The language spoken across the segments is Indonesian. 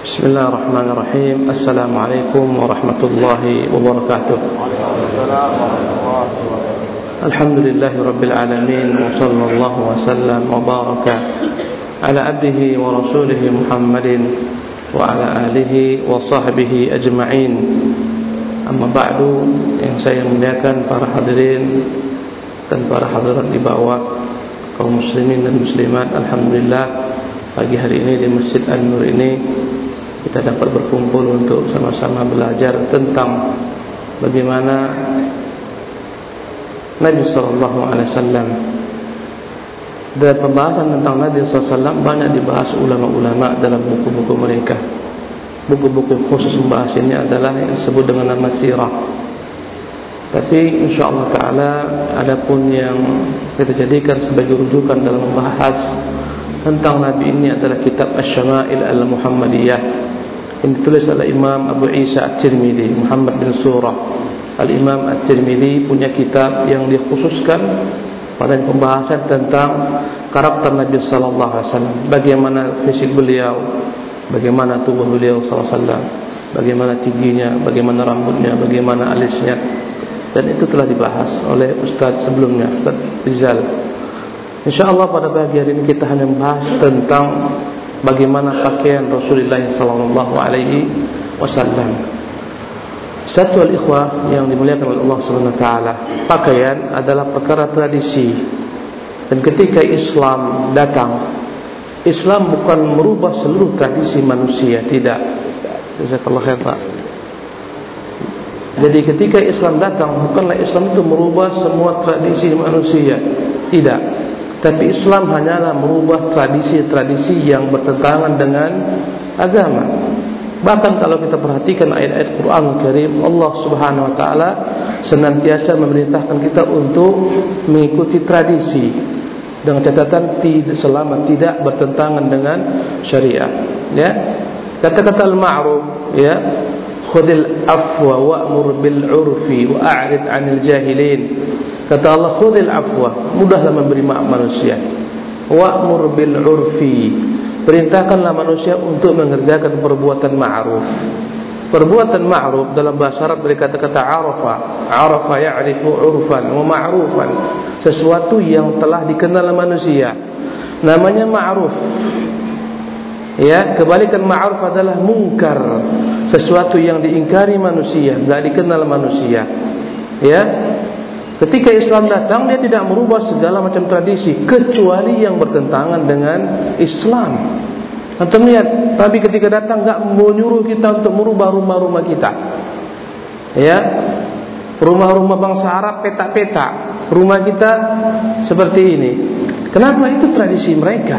بسم الله الرحمن الرحيم السلام عليكم ورحمة الله وبركاته السلام ورحمة الله وبركاته الحمد لله رب العالمين وصلى الله وسلم وبارك على عبده ورسوله محمد وعلى آله وصحبه أجمعين أما بعد yang saya muliakan para hadirin dan para hadirat di bawah kaum muslimin dan muslimat Alhamdulillah pagi hari ini di Masjid An-Nur ini kita dapat berkumpul untuk sama-sama belajar tentang bagaimana Nabi sallallahu alaihi wasallam dan pembahasan tentang Nabi sallallahu alaihi wasallam banyak dibahas ulama-ulama dalam buku-buku mereka. Buku-buku khusus membahas ini adalah yang disebut dengan nama sirah. Tapi insyaallah taala adapun yang kita jadikan sebagai rujukan dalam membahas tentang Nabi ini adalah kitab Asy-Syama'il Al-Muhammadiyah yang ditulis oleh Imam Abu Isa At-Tirmidzi Muhammad bin Surah. Al-Imam At-Tirmidzi punya kitab yang dikhususkan pada pembahasan tentang karakter Nabi sallallahu alaihi wasallam bagaimana fisik beliau bagaimana tubuh beliau wasallam bagaimana tingginya bagaimana rambutnya bagaimana alisnya. Dan itu telah dibahas oleh ustaz sebelumnya Ustaz Rizal. InsyaAllah pada pagi hari ini kita hanya membahas tentang bagaimana pakaian Rasulullah sallallahu alaihi wasallam. Satu al-ikhwah yang dimuliakan oleh Allah Subhanahu taala, pakaian adalah perkara tradisi. Dan ketika Islam datang, Islam bukan merubah seluruh tradisi manusia, tidak. Jazakallahu khair, Pak. Jadi ketika Islam datang, bukanlah Islam itu merubah semua tradisi manusia, tidak. Tapi Islam hanyalah merubah tradisi-tradisi yang bertentangan dengan agama. Bahkan kalau kita perhatikan ayat-ayat Quran Karim, Allah Subhanahu wa taala senantiasa memerintahkan kita untuk mengikuti tradisi dengan catatan tidak selama tidak bertentangan dengan syariat, ya. Kata-kata al-ma'ruf, ya. Khudil afwa wa'mur bil 'urfi wa a'rid 'anil jahilin. Kata Allah khudil afwa, mudahlah memberi maaf manusia. Wa'mur bil 'urfi. Perintahkanlah manusia untuk mengerjakan perbuatan ma'ruf. Perbuatan ma'ruf dalam bahasa Arab dari kata-kata arafa. Arafa ya'rifu 'urfan wa ma'rufan. Sesuatu yang telah dikenal manusia. Namanya ma'ruf. Ya, kebalikan ma'ruf adalah mungkar. Sesuatu yang diingkari manusia, enggak dikenal manusia. Ya. Ketika Islam datang dia tidak merubah segala macam tradisi kecuali yang bertentangan dengan Islam. Antum lihat, Nabi ketika datang enggak menyuruh kita untuk merubah rumah-rumah kita. Ya. Rumah-rumah bangsa Arab petak-petak. Rumah kita seperti ini. Kenapa itu tradisi mereka?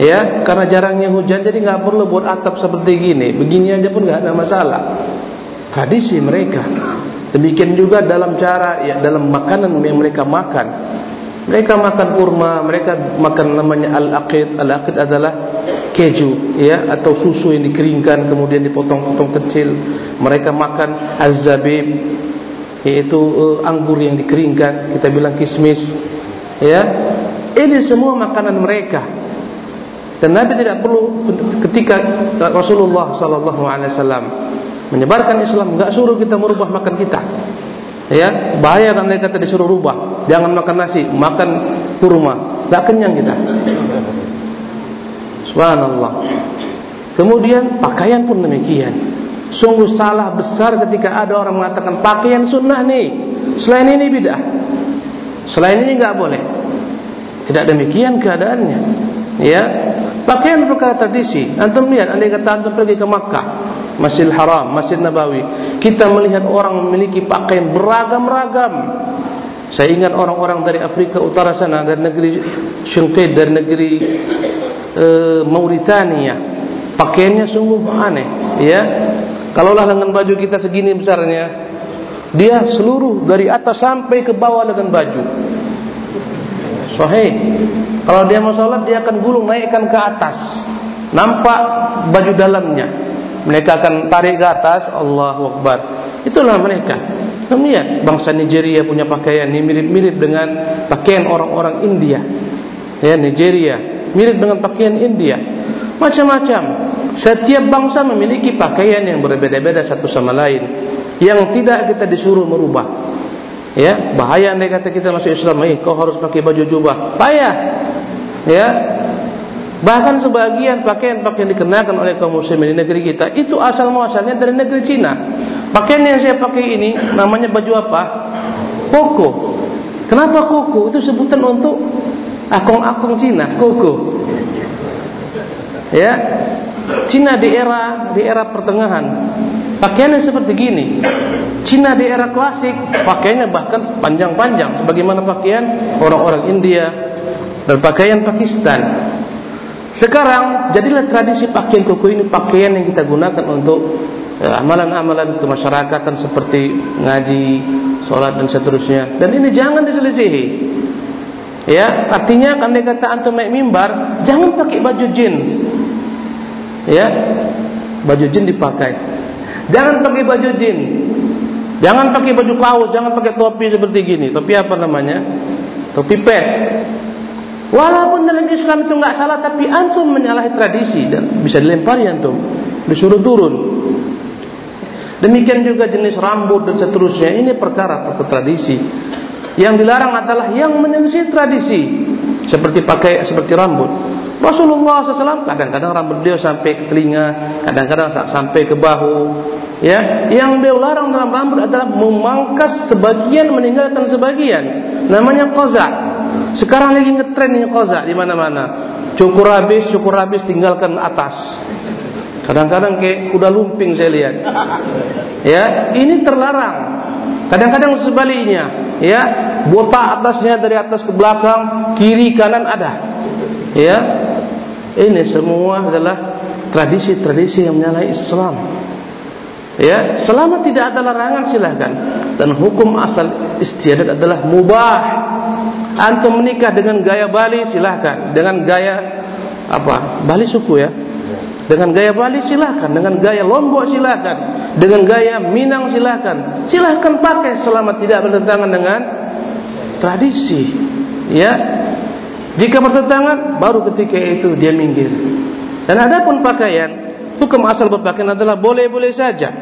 Ya, karena jarangnya hujan jadi enggak perlu buat atap seperti gini. Begini aja pun enggak ada masalah. Tradisi mereka. Demikian juga dalam cara ya dalam makanan yang mereka makan. Mereka makan kurma, mereka makan namanya al-aqid. Al-aqid adalah keju ya atau susu yang dikeringkan kemudian dipotong-potong kecil. Mereka makan az-zabib yaitu uh, anggur yang dikeringkan, kita bilang kismis. Ya. Ini semua makanan mereka. Dan Nabi tidak perlu ketika Rasulullah sallallahu alaihi wasallam menyebarkan Islam enggak suruh kita merubah makan kita. Ya, bahaya kan mereka tadi disuruh rubah. Jangan makan nasi, makan kurma. Enggak kenyang kita. Subhanallah. Kemudian pakaian pun demikian. Sungguh salah besar ketika ada orang mengatakan pakaian sunnah nih. Selain ini bidah. Selain ini enggak boleh. Tidak demikian keadaannya. Ya, pakaian perkara tradisi. Antum lihat, andai kata antum pergi ke Makkah, Masjidil Haram, Masjid Nabawi, kita melihat orang memiliki pakaian beragam-ragam. Saya ingat orang-orang dari Afrika Utara sana, dari negeri Syungkid, dari negeri e, Mauritania, pakaiannya sungguh aneh. Ya, kalaulah lengan baju kita segini besarnya, dia seluruh dari atas sampai ke bawah dengan baju. Sahih. Kalau dia mau sholat dia akan gulung naikkan ke atas. Nampak baju dalamnya. Mereka akan tarik ke atas. Allahu Akbar. Itulah mereka. Kemudian bangsa Nigeria punya pakaian ini mirip-mirip dengan pakaian orang-orang India. Ya Nigeria mirip dengan pakaian India. Macam-macam. setiap bangsa memiliki pakaian yang berbeda-beda satu sama lain yang tidak kita disuruh merubah. Ya, bahaya andai kata kita masuk Islam, eh kau harus pakai baju jubah. Payah. Ya. Bahkan sebagian pakaian-pakaian dikenakan oleh kaum muslimin di negeri kita itu asal muasalnya dari negeri Cina. Pakaian yang saya pakai ini namanya baju apa? Koko. Kenapa koko? Itu sebutan untuk akong-akong Cina, koko. Ya. Cina di era di era pertengahan pakaiannya seperti gini. Cina di era klasik pakaiannya bahkan panjang-panjang sebagaimana pakaian orang-orang India dan pakaian Pakistan. Sekarang jadilah tradisi pakaian kuku ini pakaian yang kita gunakan untuk ya, amalan-amalan ya, kemasyarakatan seperti ngaji, sholat dan seterusnya. Dan ini jangan diselisihi. Ya, artinya kan dia kata antum naik mimbar, jangan pakai baju jeans. Ya, baju jeans dipakai. Jangan pakai baju jeans. Jangan pakai baju kaos, jangan pakai topi seperti gini. Topi apa namanya? Topi pet. Walaupun dalam Islam itu enggak salah, tapi antum menyalahi tradisi dan bisa dilempari antum, disuruh turun. Demikian juga jenis rambut dan seterusnya. Ini perkara perkara tradisi. Yang dilarang adalah yang menyelisih tradisi, seperti pakai seperti rambut. Rasulullah SAW kadang-kadang rambut beliau sampai ke telinga, kadang-kadang sampai ke bahu. Ya, yang beliau larang dalam rambut adalah memangkas sebagian meninggalkan sebagian. Namanya qaza. Sekarang lagi ngetren ini qaza di mana-mana. Cukur habis, cukur habis tinggalkan atas. Kadang-kadang kayak kuda lumping saya lihat. Ya, ini terlarang. Kadang-kadang sebaliknya, ya, botak atasnya dari atas ke belakang, kiri kanan ada. Ya, ini semua adalah tradisi-tradisi yang menyalahi Islam. Ya, selama tidak ada larangan silahkan. Dan hukum asal istiadat adalah mubah. Antum menikah dengan gaya Bali silahkan. Dengan gaya apa? Bali suku ya. Dengan gaya Bali silahkan. Dengan gaya Lombok silahkan. Dengan gaya Minang silahkan. Silahkan pakai selama tidak bertentangan dengan tradisi. Ya, jika bertentangan, baru ketika itu dia minggir. Dan ada pun pakaian, hukum asal berpakaian adalah boleh-boleh saja.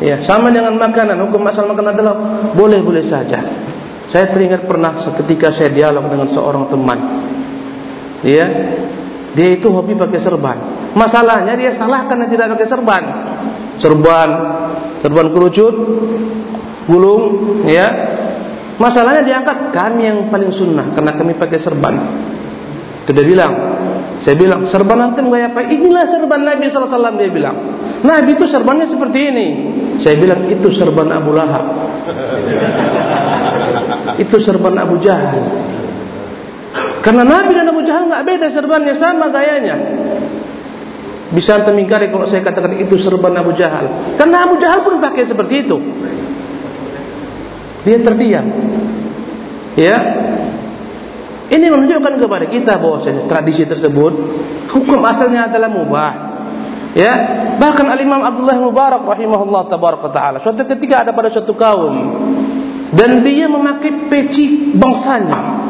Ya, sama dengan makanan, hukum asal makanan adalah boleh-boleh saja. Saya teringat pernah ketika saya dialog dengan seorang teman. Ya, dia itu hobi pakai serban. Masalahnya dia salah karena tidak pakai serban. Serban, serban kerucut, gulung, ya, Masalahnya diangkat kami yang paling sunnah karena kami pakai serban. Itu dia bilang. Saya bilang serban antum gaya apa? Inilah serban Nabi sallallahu alaihi dia bilang. Nabi itu serbannya seperti ini. Saya bilang itu serban Abu Lahab. Itu serban Abu Jahal. Karena Nabi dan Abu Jahal enggak beda serbannya sama gayanya. Bisa antum ingkari kalau saya katakan itu serban Abu Jahal. Karena Abu Jahal pun pakai seperti itu. Dia terdiam. Ya. Ini menunjukkan kepada kita bahawa tradisi tersebut hukum asalnya adalah mubah. Ya. Bahkan Al-Imam Abdullah Mubarak rahimahullah tabaraka taala suatu ketika ada pada suatu kaum dan dia memakai peci bangsanya.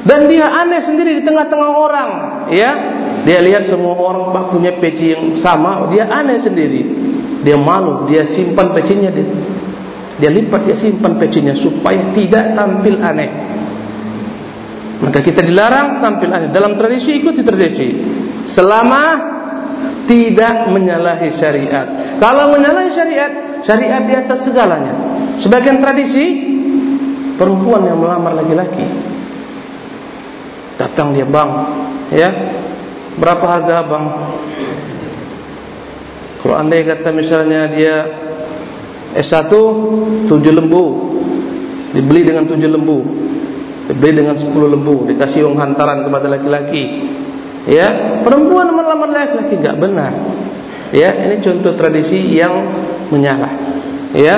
Dan dia aneh sendiri di tengah-tengah orang, ya. Dia lihat semua orang punya peci yang sama, dia aneh sendiri. Dia malu, dia simpan pecinya di dia lipat dia simpan pecinya supaya tidak tampil aneh maka kita dilarang tampil aneh dalam tradisi ikuti tradisi selama tidak menyalahi syariat kalau menyalahi syariat syariat di atas segalanya sebagian tradisi perempuan yang melamar laki-laki. Datang dia bang ya. Berapa harga bang? Kalau anda kata misalnya dia S1 tujuh lembu. Dibeli dengan tujuh lembu. Dibeli dengan sepuluh lembu. Dikasih uang hantaran kepada laki-laki. Ya perempuan melamar laki-laki enggak benar. Ya ini contoh tradisi yang menyalah ya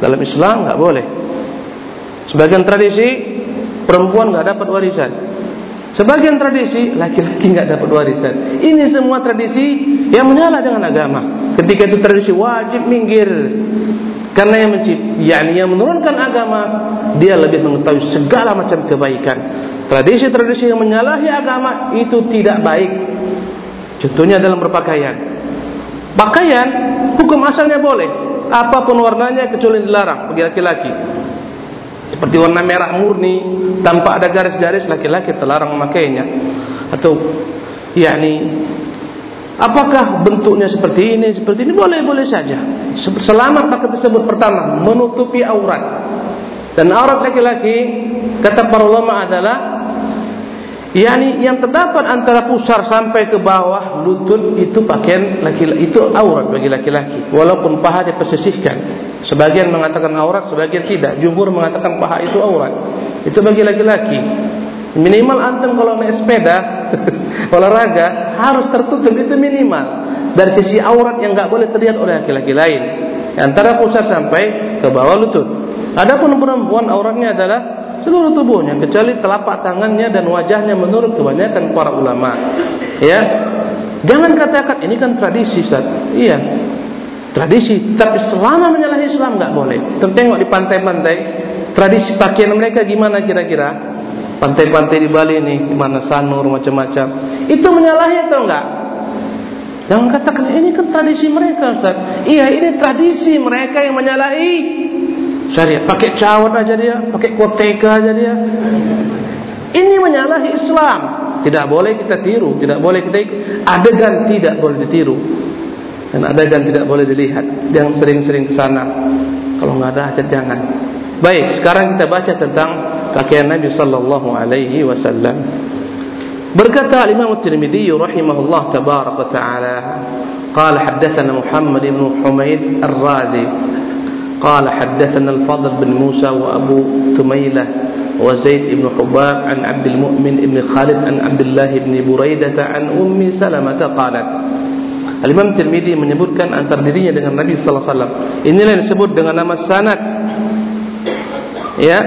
dalam Islam enggak boleh sebagian tradisi perempuan enggak dapat warisan Sebagian tradisi laki-laki enggak dapat warisan. Ini semua tradisi yang menyala dengan agama. Ketika itu tradisi wajib minggir. Karena yang mencipt, yakni yang menurunkan agama, dia lebih mengetahui segala macam kebaikan. Tradisi-tradisi yang menyalahi agama itu tidak baik. Contohnya dalam berpakaian. Pakaian hukum asalnya boleh, apa pun warnanya kecuali dilarang bagi laki-laki. Seperti warna merah murni tanpa ada garis-garis laki-laki terlarang memakainya. Atau yakni apakah bentuknya seperti ini seperti ini boleh-boleh saja. Selama pakai tersebut pertama menutupi aurat. Dan aurat laki-laki kata para ulama adalah yakni yang terdapat antara pusar sampai ke bawah lutut itu pakaian laki-laki itu aurat bagi laki-laki. Walaupun paha dipersisihkan. Sebagian mengatakan aurat sebagian tidak. Jumhur mengatakan paha itu aurat. Itu bagi laki-laki. Minimal antum kalau naik sepeda olahraga harus tertutup. Itu minimal. Dari sisi aurat yang enggak boleh terlihat oleh laki-laki lain. Antara pusar sampai ke bawah lutut. Adapun perempuan auratnya adalah seluruh tubuhnya kecuali telapak tangannya dan wajahnya menurut kebanyakan para ulama. Ya. Jangan katakan ini kan tradisi, Ustaz. Iya. Tradisi, tapi selama menyalahi Islam enggak boleh. Tengok di pantai-pantai, tradisi pakaian mereka gimana kira-kira? Pantai-pantai di Bali ini, di mana sanur macam-macam. Itu menyalahi atau enggak? Jangan katakan ini kan tradisi mereka, Ustaz. Iya, ini tradisi mereka yang menyalahi syariat. Pakai cawat aja dia, pakai koteka aja dia. Ini menyalahi Islam. Tidak boleh kita tiru, tidak boleh kita ikut. Adegan tidak boleh ditiru. Dan adegan tidak boleh dilihat. Jangan sering-sering ke sana. Kalau enggak ada hajat jangan. Baik, sekarang kita baca tentang pakaian Nabi sallallahu alaihi wasallam. Berkata Imam At-Tirmidzi rahimahullah tabaraka taala, qala haddatsana Muhammad ibn Humaid Ar-Razi قال حدثنا الفضل بن موسى وأبو تميلة وزيد بن حباب عن عبد المؤمن بن خالد عن عبد الله بن بريدة عن أم سلمة قالت Al-Imam Tirmidhi menyebutkan antara dirinya dengan Nabi sallallahu alaihi wasallam. Inilah yang disebut dengan nama sanad. Ya.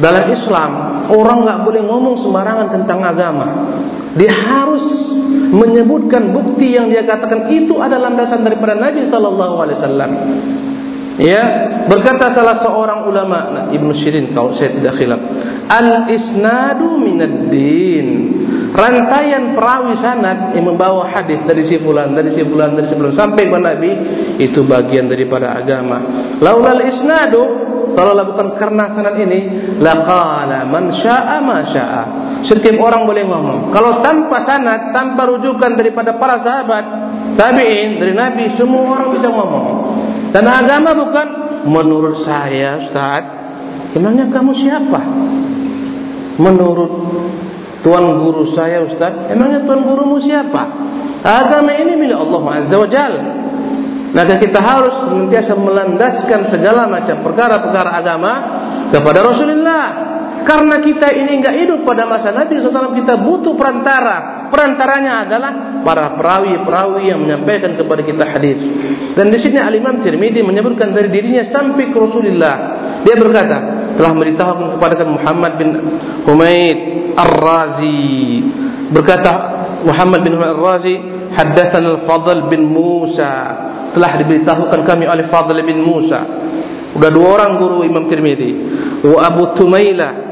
Dalam Islam, orang enggak boleh ngomong sembarangan tentang agama. Dia harus menyebutkan bukti yang dia katakan itu adalah landasan daripada Nabi sallallahu alaihi wasallam. Ya, berkata salah seorang ulama nah, Ibnu Syirin kalau saya tidak khilaf, al-isnadu minad din. Rantaian perawi sanad yang membawa hadis dari si fulan, dari si fulan, dari si fulan sampai kepada Nabi itu bagian daripada agama. Laulal isnadu kalau bukan karena sanad ini, laqala man syaa'a ma syaa'a. Setiap orang boleh ngomong. Kalau tanpa sanad, tanpa rujukan daripada para sahabat, tabi'in, dari Nabi, semua orang bisa ngomong. Dan agama bukan menurut saya Ustaz. Emangnya kamu siapa? Menurut tuan guru saya Ustaz, emangnya tuan gurumu siapa? Agama ini milik Allah Azza wa Jalla. Maka kita harus senantiasa melandaskan segala macam perkara-perkara agama kepada Rasulullah. Karena kita ini enggak hidup pada masa Nabi SAW, kita butuh perantara perantaranya adalah para perawi-perawi yang menyampaikan kepada kita hadis. Dan di sini Al-Imam Tirmizi menyebutkan dari dirinya sampai ke Rasulullah. Dia berkata, telah memberitahukan kepada Muhammad bin Humaid Ar-Razi. Berkata Muhammad bin Humaid Ar-Razi, haddatsana Al-Fadl bin Musa. Telah diberitahukan kami oleh Fadl bin Musa. Sudah dua orang guru Imam Tirmizi. Wa Abu Tumailah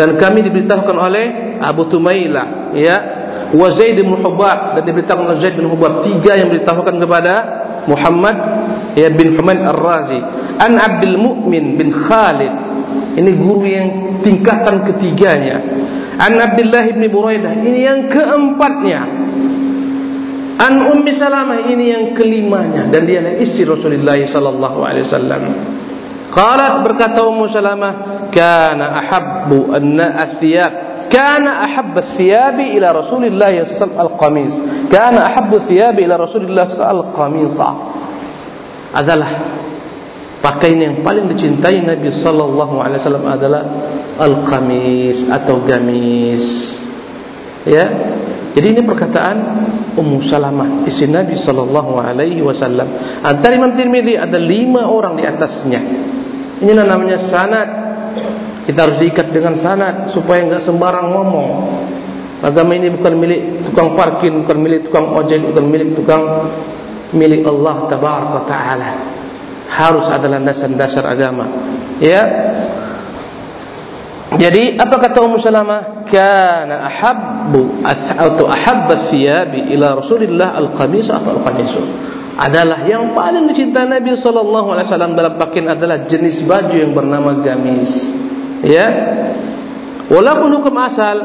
dan kami diberitahukan oleh Abu Tumailah ya wa Zaid bin Hubab dan diberitahukan oleh Zaid bin Hubab tiga yang diberitahukan kepada Muhammad ya bin Humaid Ar-Razi. An Abdul Mu'min bin Khalid. Ini guru yang tingkatan ketiganya. An Abdullah bin Buraidah ini yang keempatnya. An Ummi Salamah ini yang kelimanya. Dan dia adalah istri Rasulullah sallallahu alaihi wasallam. Qalat berkata Ummu Salamah, "Kana ahabbu kana ahabbu athiyabi ila Rasulillah sallallahu al-qamis. Kana ahabbu athiyabi ila Rasulillah sallallahu al-qamisa." Adalah pakaian yang paling dicintai Nabi sallallahu alaihi wasallam adalah al-qamis atau gamis. Ya. Jadi ini perkataan Ummu Salamah istri Nabi sallallahu alaihi wasallam. Antara Imam Tirmizi ada lima orang di atasnya. Inilah namanya sanad. Kita harus diikat dengan sanad supaya enggak sembarang ngomong. Agama ini bukan milik tukang parkir, bukan milik tukang ojek, bukan milik tukang milik Allah tabaraka taala. Harus ada landasan dasar agama. Ya. Jadi apa kata Ummu Salamah? kana ahabbu atau ahabba thiyabi ila Rasulillah al-qamis atau al-qamis adalah yang paling dicintai Nabi sallallahu alaihi wasallam dalam pakaian adalah jenis baju yang bernama gamis ya. Walaupun hukum asal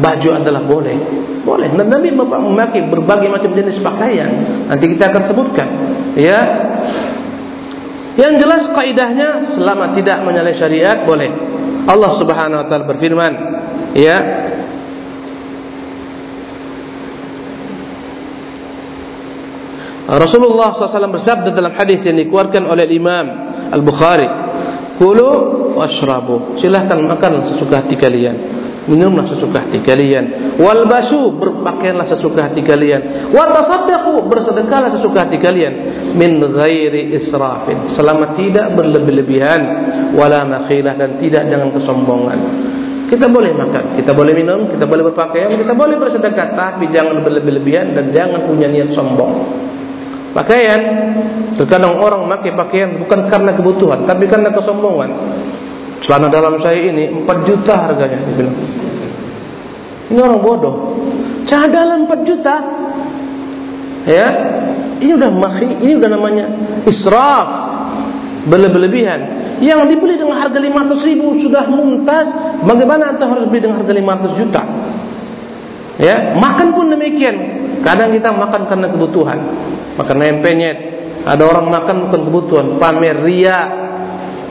baju adalah boleh. Boleh. Dan Nabi memakai berbagai macam jenis pakaian. Nanti kita akan sebutkan. Ya. Yang jelas kaidahnya selama tidak menyalahi syariat boleh. Allah Subhanahu wa taala berfirman. Ya. Rasulullah SAW bersabda dalam hadis yang dikeluarkan oleh Imam Al-Bukhari Kulu washrabu. Silahkan makan sesuka hati kalian Minumlah sesuka hati kalian Walbasu berpakaianlah sesuka hati kalian Watasaddaku bersedekahlah sesuka hati kalian Min ghairi israfin. Selama tidak berlebih-lebihan. Wala makhilah dan tidak dengan kesombongan. Kita boleh makan, kita boleh minum, kita boleh berpakaian, kita boleh bersedekah, tapi jangan berlebih-lebihan dan jangan punya niat sombong. Pakaian, terkadang orang memakai pakaian bukan karena kebutuhan, tapi karena kesombongan. Celana dalam saya ini 4 juta harganya, dia bilang. Ini orang bodoh. Celana dalam 4 juta, ya, ini udah makhi, ini udah namanya israf, berlebihan. Yang dibeli dengan harga 500 ribu sudah mumtaz Bagaimana anda harus beli dengan harga 500 juta Ya, Makan pun demikian Kadang kita makan karena kebutuhan Makan ayam penyet Ada orang makan bukan kebutuhan. Pamer ria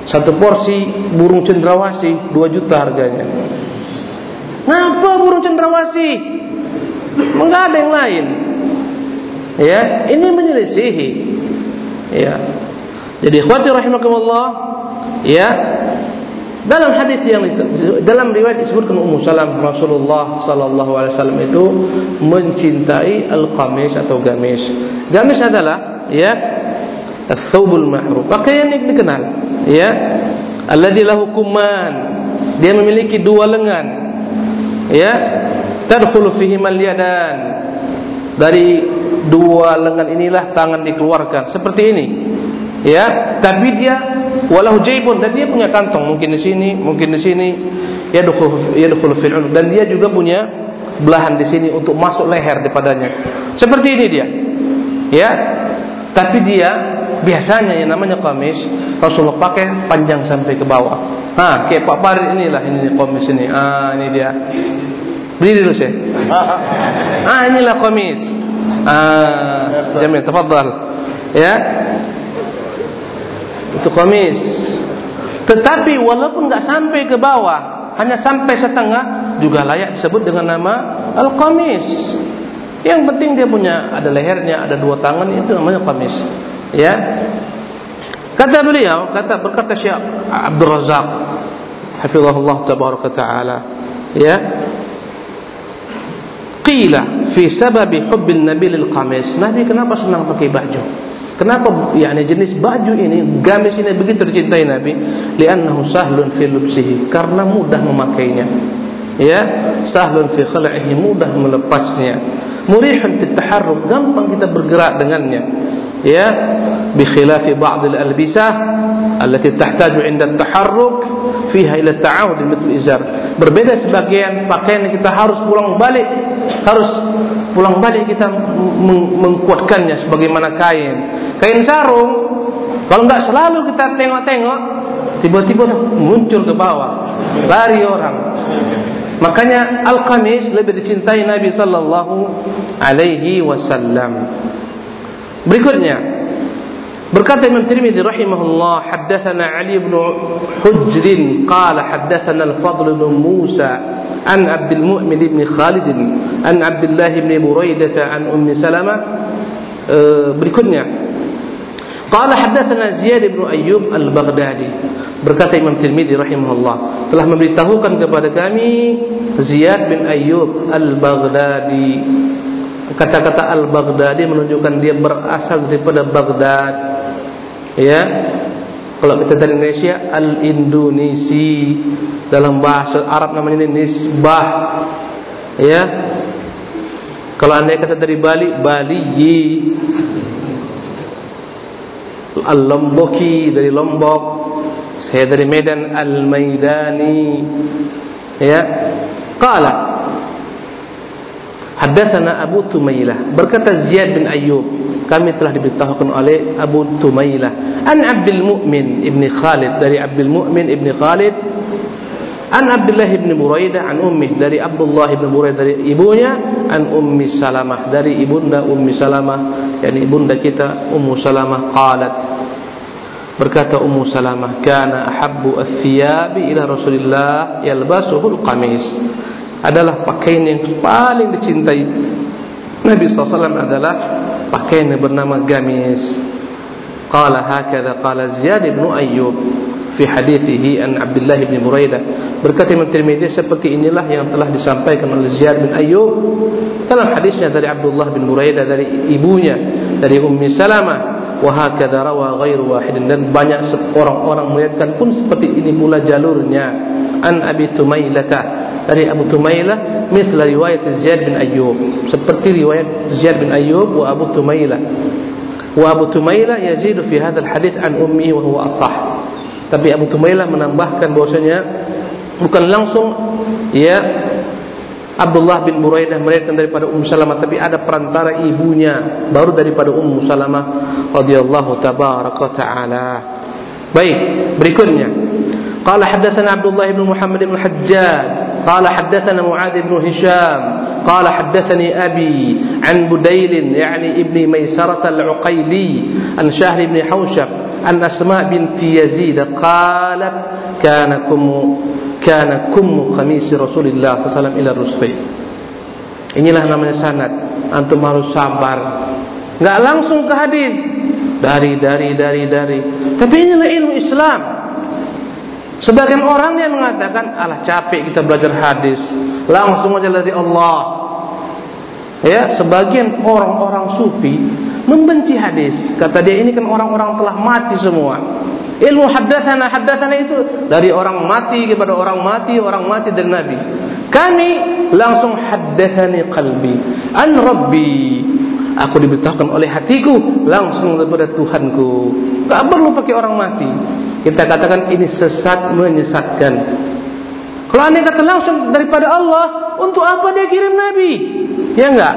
Satu porsi burung cendrawasi 2 juta harganya. Ngapa burung cendrawasi Enggak ada yang lain. Ya, Ini menyelisihi. Ya. Jadi khawatir rahimakumullah ya dalam hadis yang dalam riwayat disebutkan Ummu Salam Rasulullah sallallahu alaihi wasallam itu mencintai al-qamis atau gamis. Gamis adalah ya ats-tsawbul mahruf, pakaian yang dikenal, ya. Alladzi lahu kumman. Dia memiliki dua lengan. Ya. Tadkhulu fihi. Dari dua lengan inilah tangan dikeluarkan seperti ini. Ya, tapi dia walau jaibun dan dia punya kantong. Mungkin di sini mungkin di sini. Ya ya dukhul fil dan dia juga punya belahan di sini untuk masuk leher padanya seperti ini dia. Ya tapi dia biasanya yang namanya kamis Rasulullah pakai panjang sampai ke bawah. Ha kayak Pak Farid inilah ini kamis ini. Ah ini dia. Berdiri dulu saya ah inilah kamis ah jamil tafadhal. Ya itu komis. Tetapi walaupun enggak sampai ke bawah, hanya sampai setengah, juga layak disebut dengan nama al-qamis. Yang penting dia punya ada lehernya, ada dua tangan, itu namanya qamis. Ya. Kata beliau, kata berkata Syekh Abdul Razak hafizahullah tabaraka taala, ya. Qila fi sababi hubbil nabi lil qamis. Nabi kenapa senang pakai baju? Kenapa yakni jenis baju ini gamis ini begitu dicintai Nabi? Li'annahu sahlun fi lubsihi karena mudah memakainya. Ya, sahlun fi khal'ihi mudah melepasnya. Murihun fi taharruk gampang kita bergerak dengannya. Ya, bi khilafi ba'd al-albisah allati tahtaju 'inda at-taharruk fiha ila ta'awud mithl izar. Berbeda sebagian pakaian kita harus pulang balik, harus pulang balik kita mengkuatkannya sebagaimana kain kain sarung. Kalau enggak selalu kita tengok-tengok tiba-tiba muncul ke bawah. Lari orang. Makanya al-qamis lebih dicintai Nabi sallallahu alaihi wasallam. Berikutnya berkata Imam Tirmidzi rahimahullah haddatsana Ali bin Hujr qala haddatsana al-Fadl bin Musa an Abdul Mu'min bin Khalid an Abdullah bin Buraidah an Ummi Salamah berikutnya Qala haddatsana Ziyad bin Ayyub Al-Baghdadi. Berkata Imam Tirmizi rahimahullah, telah memberitahukan kepada kami Ziyad bin Ayyub Al-Baghdadi. Kata-kata Al-Baghdadi menunjukkan dia berasal daripada Baghdad. Ya. Kalau kita dari Indonesia Al-Indonesi dalam bahasa Arab namanya ini nisbah. Ya. Kalau anda kata dari Bali, Baliyi Al-Lomboki dari Lombok saya dari Medan Al-Maidani ya. Qala Haddatsana Abu Tumailah berkata Ziyad bin Ayyub kami telah diberitahukan oleh Abu Tumailah an Abdul Mu'min ibni Khalid dari Abdul Mu'min ibni Khalid an Abdullah ibn Buraidah an ummi dari Abdullah ibn Buraidah dari ibunya an ummi Salamah dari ibunda ummi Salamah yakni ibunda kita ummu Salamah qalat. Berkata ummu Salamah kana ahabbu ath-thiyabi ila Rasulillah yalbasuhu al-qamis. Adalah pakaian yang paling dicintai. Nabi SAW adalah pakaian yang bernama gamis. Qala hakadha qala Ziyad bin Ayyub fi hadithihi an Abdullah bin Buraidah. Berkata Imam Tirmidzi seperti inilah yang telah disampaikan oleh Ziyad bin Ayyub dalam hadisnya dari Abdullah bin Buraidah dari ibunya dari Ummi Salamah. Wa hakadha rawa ghairu wahidin. Dan banyak orang-orang meriwayatkan pun seperti ini pula jalurnya. An Abi Tumailah dari Abu Tumailah misal riwayat Ziyad bin Ayyub. Seperti riwayat Ziyad bin Ayyub wa Abu Tumailah wa Abu Tumailah yazidu fi hadzal hadits an ummi wa huwa asah Tapi Abu Tumailah menambahkan bahwasanya bukan langsung ya Abdullah bin Buraidah meriwayatkan daripada Ummu Salamah tapi ada perantara ibunya baru daripada Ummu Salamah radhiyallahu tabaraka taala. Baik, berikutnya. Qala hadatsana Abdullah bin Muhammad bin Hajjaj, qala hadatsana Muadz bin Hisham, qala hadatsani Abi an Budail yani Ibni Maisarah al-Uqaili an Shahr bin Haushab عن أسماء بنت يزيد قالت كان كم كان كم قميص رسول الله صلى الله عليه وسلم إلى الرسل Inilah namanya sanad. Antum harus sabar. Enggak langsung ke hadis. Dari dari dari dari. Tapi inilah ilmu Islam. Sebagian orang yang mengatakan, alah capek kita belajar hadis, langsung aja dari Allah. Ya, sebagian orang-orang sufi membenci hadis. Kata dia ini kan orang-orang telah mati semua. Ilmu hadatsana hadatsana itu dari orang mati kepada orang mati, orang mati dari Nabi. Kami langsung hadatsani qalbi an rabbi. Aku diberitahukan oleh hatiku langsung daripada Tuhanku. Tak perlu pakai orang mati. Kita katakan ini sesat menyesatkan. Kalau anda kata langsung daripada Allah, untuk apa dia kirim Nabi? Ya enggak?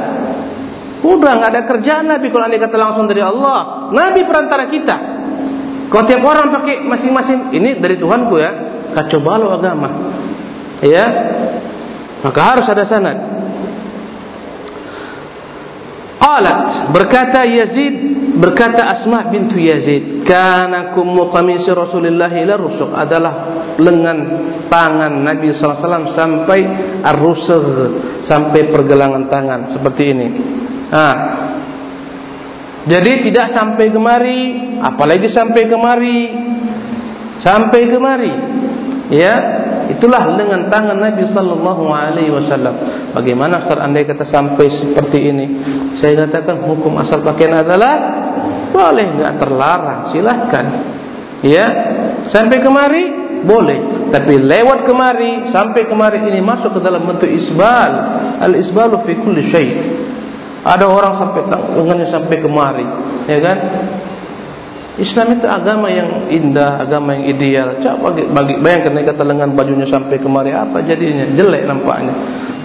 Udah enggak ada kerjaan Nabi kalau anda kata langsung dari Allah. Nabi perantara kita. Kalau tiap orang pakai masing-masing, ini dari Tuhanku ya. Kacau balau agama. Ya. Maka harus ada sanad. Qalat berkata Yazid berkata Asma bintu Yazid kana kummu qamisi Rasulullah ila rusuk adalah lengan tangan Nabi sallallahu alaihi wasallam sampai ar-rusugh sampai pergelangan tangan seperti ini ha. Jadi tidak sampai kemari apalagi sampai kemari. Sampai kemari. Ya itulah lengan tangan Nabi sallallahu alaihi wasallam. Bagaimana Ustaz andai kata sampai seperti ini? Saya katakan hukum asal pakaian adalah boleh nggak terlarang silahkan. Ya sampai kemari boleh tapi lewat kemari sampai kemari ini masuk ke dalam bentuk isbal. Al isbalu fi kulli syai ada orang sampai lengannya sampai kemari ya kan Islam itu agama yang indah, agama yang ideal. Coba bagi, bagi bayangkan kata lengan bajunya sampai kemari apa jadinya? Jelek nampaknya.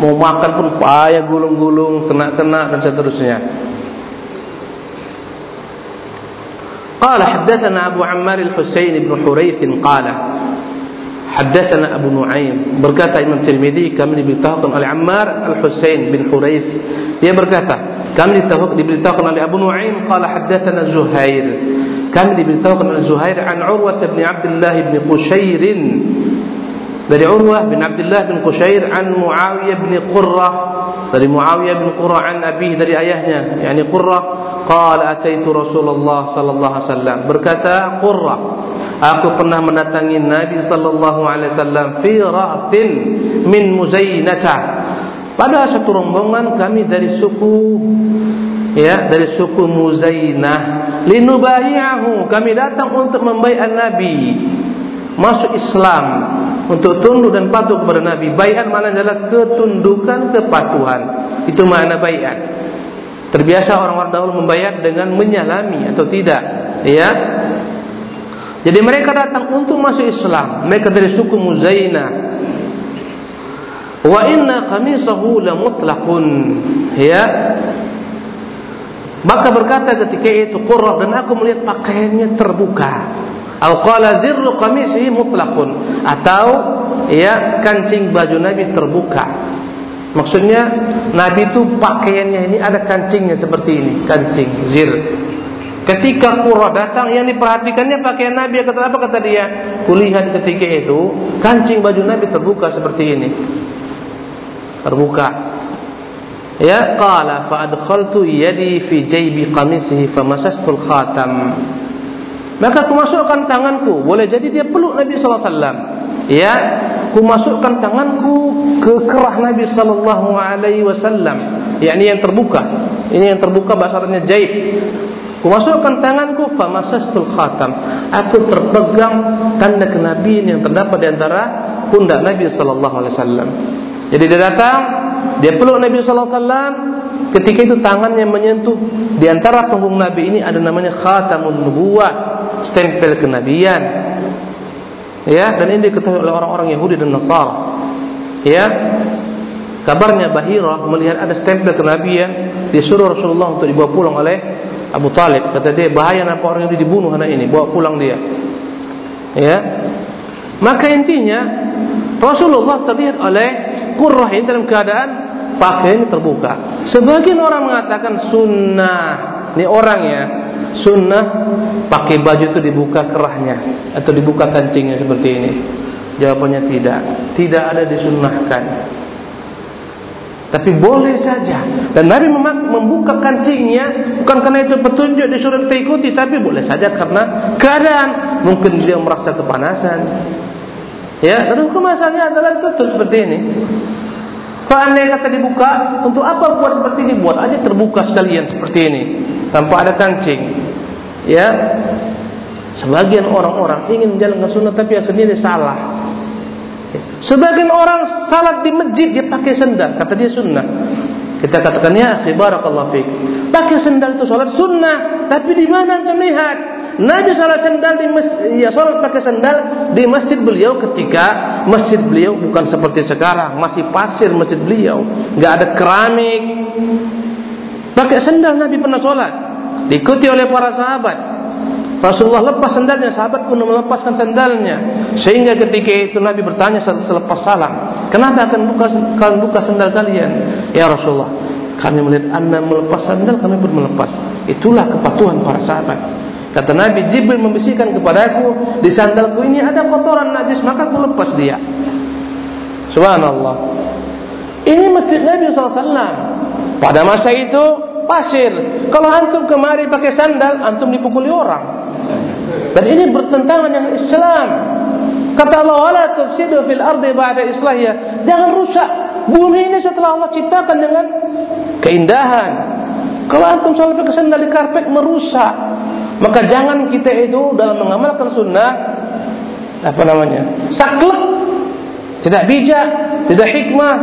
Mau makan pun payah gulung-gulung, kena-kena dan seterusnya. قال حدثنا أبو عمار الحسين بن حريث قال حدثنا أبو نعيم بركاته إمام ترمذي كامل بن تهقن عمار الحسين بن حريث يا بركاته كامل بن تهقن أبو نعيم قال حدثنا زهير كامل بن تهقن الزهير عن عروة بن عبد الله بن قشير بل عروة بن عبد الله بن قشير عن معاوية بن قرة بل معاوية بن قرة عن أبيه بل أيهنا يعني قرة قال أتيت رسول الله صلى الله عليه وسلم بركاته قرة aku pernah mendatangi Nabi sallallahu alaihi wasallam fi ra'tin min Muzainata pada satu rombongan kami dari suku ya dari suku Muzainah linubayi'ahu. Kami datang untuk membaiat Nabi. Masuk Islam untuk tunduk dan patuh kepada Nabi. Baiat maknanya adalah ketundukan kepatuhan. Itu makna baiat Terbiasa orang-orang dahulu membayar dengan menyalami atau tidak, ya. Jadi mereka datang untuk masuk Islam. Mereka dari suku Muzaina. Wa inna qamisahu la mutlaqun. Ya. Maka berkata ketika itu Qurrah dan aku melihat pakaiannya terbuka. Atau qala zirru qamisihi mutlaqun atau ya kancing baju Nabi terbuka. Maksudnya Nabi itu pakaiannya ini ada kancingnya seperti ini, kancing zir. Ketika Qurra datang yang diperhatikannya pakaian Nabi kata apa kata dia? Kulihat ketika itu kancing baju Nabi terbuka seperti ini. Terbuka. Ya qala fa adkhaltu yadi fi jaybi qamisihi famasastu al-khatam. Maka aku masukkan tanganku, boleh jadi dia peluk Nabi sallallahu alaihi wasallam. Ya, aku masukkan tanganku ke kerah Nabi sallallahu alaihi wasallam. yakni yang terbuka. Ini yang terbuka bahasa Arabnya jaib. Aku masukkan tanganku famasastul khatam. Aku terpegang tanda kenabian yang terdapat di antara pundak Nabi sallallahu alaihi wasallam. Jadi dia datang, dia peluk Nabi sallallahu alaihi wasallam, ketika itu tangannya menyentuh di antara punggung Nabi ini ada namanya khatamun nubuwah, stempel kenabian. Ya, dan ini diketahui oleh orang-orang Yahudi dan Nasara. Ya. Kabarnya Bahira melihat ada stempel kenabian, disuruh Rasulullah untuk dibawa pulang oleh Abu Talib. Kata dia, bahaya nampak orang itu dibunuh anak ini, bawa pulang dia. Ya. Maka intinya Rasulullah terlihat oleh Qurrah ini dalam keadaan pakaian terbuka. Sebagian orang mengatakan sunnah. Ini orangnya sunnah pakai baju itu dibuka kerahnya atau dibuka kancingnya seperti ini. Jawabannya tidak. Tidak ada disunnahkan. Tapi boleh saja. Dan Nabi membuka kancingnya bukan karena itu petunjuk disuruh kita ikuti, tapi boleh saja karena keadaan. Mungkin dia merasa kepanasan. Ya, dan hukum asalnya adalah tutup seperti ini. Kalau anda kata dibuka, untuk apa buat seperti ini? Buat aja terbuka sekalian seperti ini, tanpa ada kancing. Ya, sebagian orang-orang ingin menjalankan sunnah tapi akhirnya dia salah. Sebagian orang salat di masjid dia pakai sendal, kata dia sunnah. Kita katakan ya, barakallahu fik. Pakai sendal itu salat sunnah, tapi di mana anda lihat? Nabi salat sendal di masjid, ya salat pakai sendal di masjid beliau ketika masjid beliau bukan seperti sekarang, masih pasir masjid beliau, enggak ada keramik. Pakai sendal Nabi pernah salat, diikuti oleh para sahabat. Rasulullah lepas sendalnya, sahabat pun melepaskan sendalnya. Sehingga ketika itu Nabi bertanya selepas salam, kenapa akan buka kalian buka sendal kalian? Ya Rasulullah, kami melihat anda melepas sendal, kami pun melepas. Itulah kepatuhan para sahabat. Kata Nabi Jibril membisikkan kepadaku di sandalku ini ada kotoran najis maka aku lepas dia. Subhanallah. Ini masjid Nabi SAW. Pada masa itu pasir. Kalau antum kemari pakai sandal, antum dipukuli orang. Dan ini bertentangan dengan Islam. Kata Allah, "Wala tufsidu fil ardi ba'da islahiha." Jangan rusak bumi ini setelah Allah ciptakan dengan keindahan. Kalau antum salat pakai sandal di karpet merusak. Maka jangan kita itu dalam mengamalkan sunnah apa namanya? Saklek. Tidak bijak, tidak hikmah.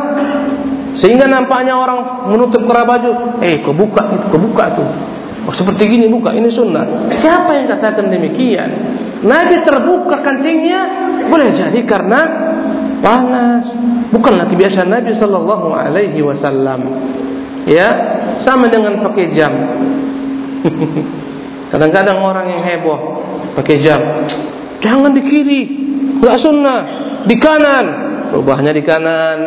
Sehingga nampaknya orang menutup kerah baju, eh kau buka itu, kau buka itu. Oh, seperti gini buka, ini sunnah. Siapa yang katakan demikian? Nabi terbuka kancingnya boleh jadi karena panas. Bukan lagi biasa Nabi Sallallahu Alaihi Wasallam. Ya, sama dengan pakai jam. Kadang-kadang orang yang heboh pakai jam. Jangan di kiri, tidak sunnah. Di kanan, rubahnya di kanan.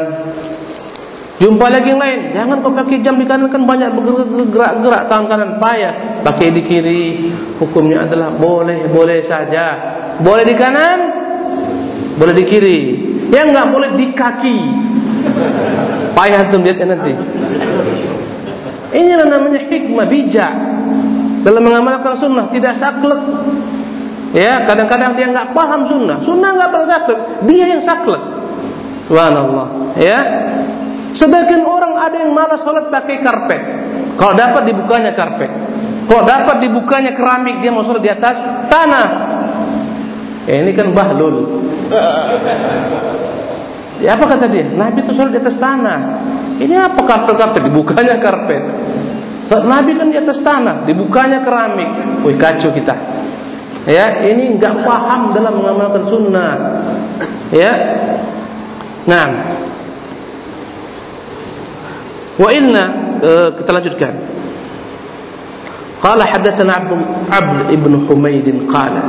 Jumpa lagi yang lain, jangan kau pakai jam di kanan kan banyak bergerak-gerak tangan kanan payah. Pakai di kiri, hukumnya adalah boleh, boleh saja. Boleh di kanan, boleh di kiri. Yang enggak boleh di kaki. Payah tuh lihatnya nanti. Inilah namanya hikmah bijak dalam mengamalkan sunnah tidak saklek. Ya, kadang-kadang dia enggak paham sunnah. Sunnah enggak pernah saklek, dia yang saklek. Subhanallah. Ya, Sebagian orang ada yang malas sholat pakai karpet. Kalau dapat dibukanya karpet. Kalau dapat dibukanya keramik, dia mau sholat di atas tanah. Ya, ini kan bahlul. Ya, apa kata dia? Nabi itu sholat di atas tanah. Ini apa karpet-karpet? Dibukanya karpet. Nabi kan di atas tanah, dibukanya keramik. Wih kacau kita. Ya, ini enggak paham dalam mengamalkan sunnah. Ya. Nah, Uh, kita lanjutkan. Qala hadatsana Abd Abd ibn Humaid qala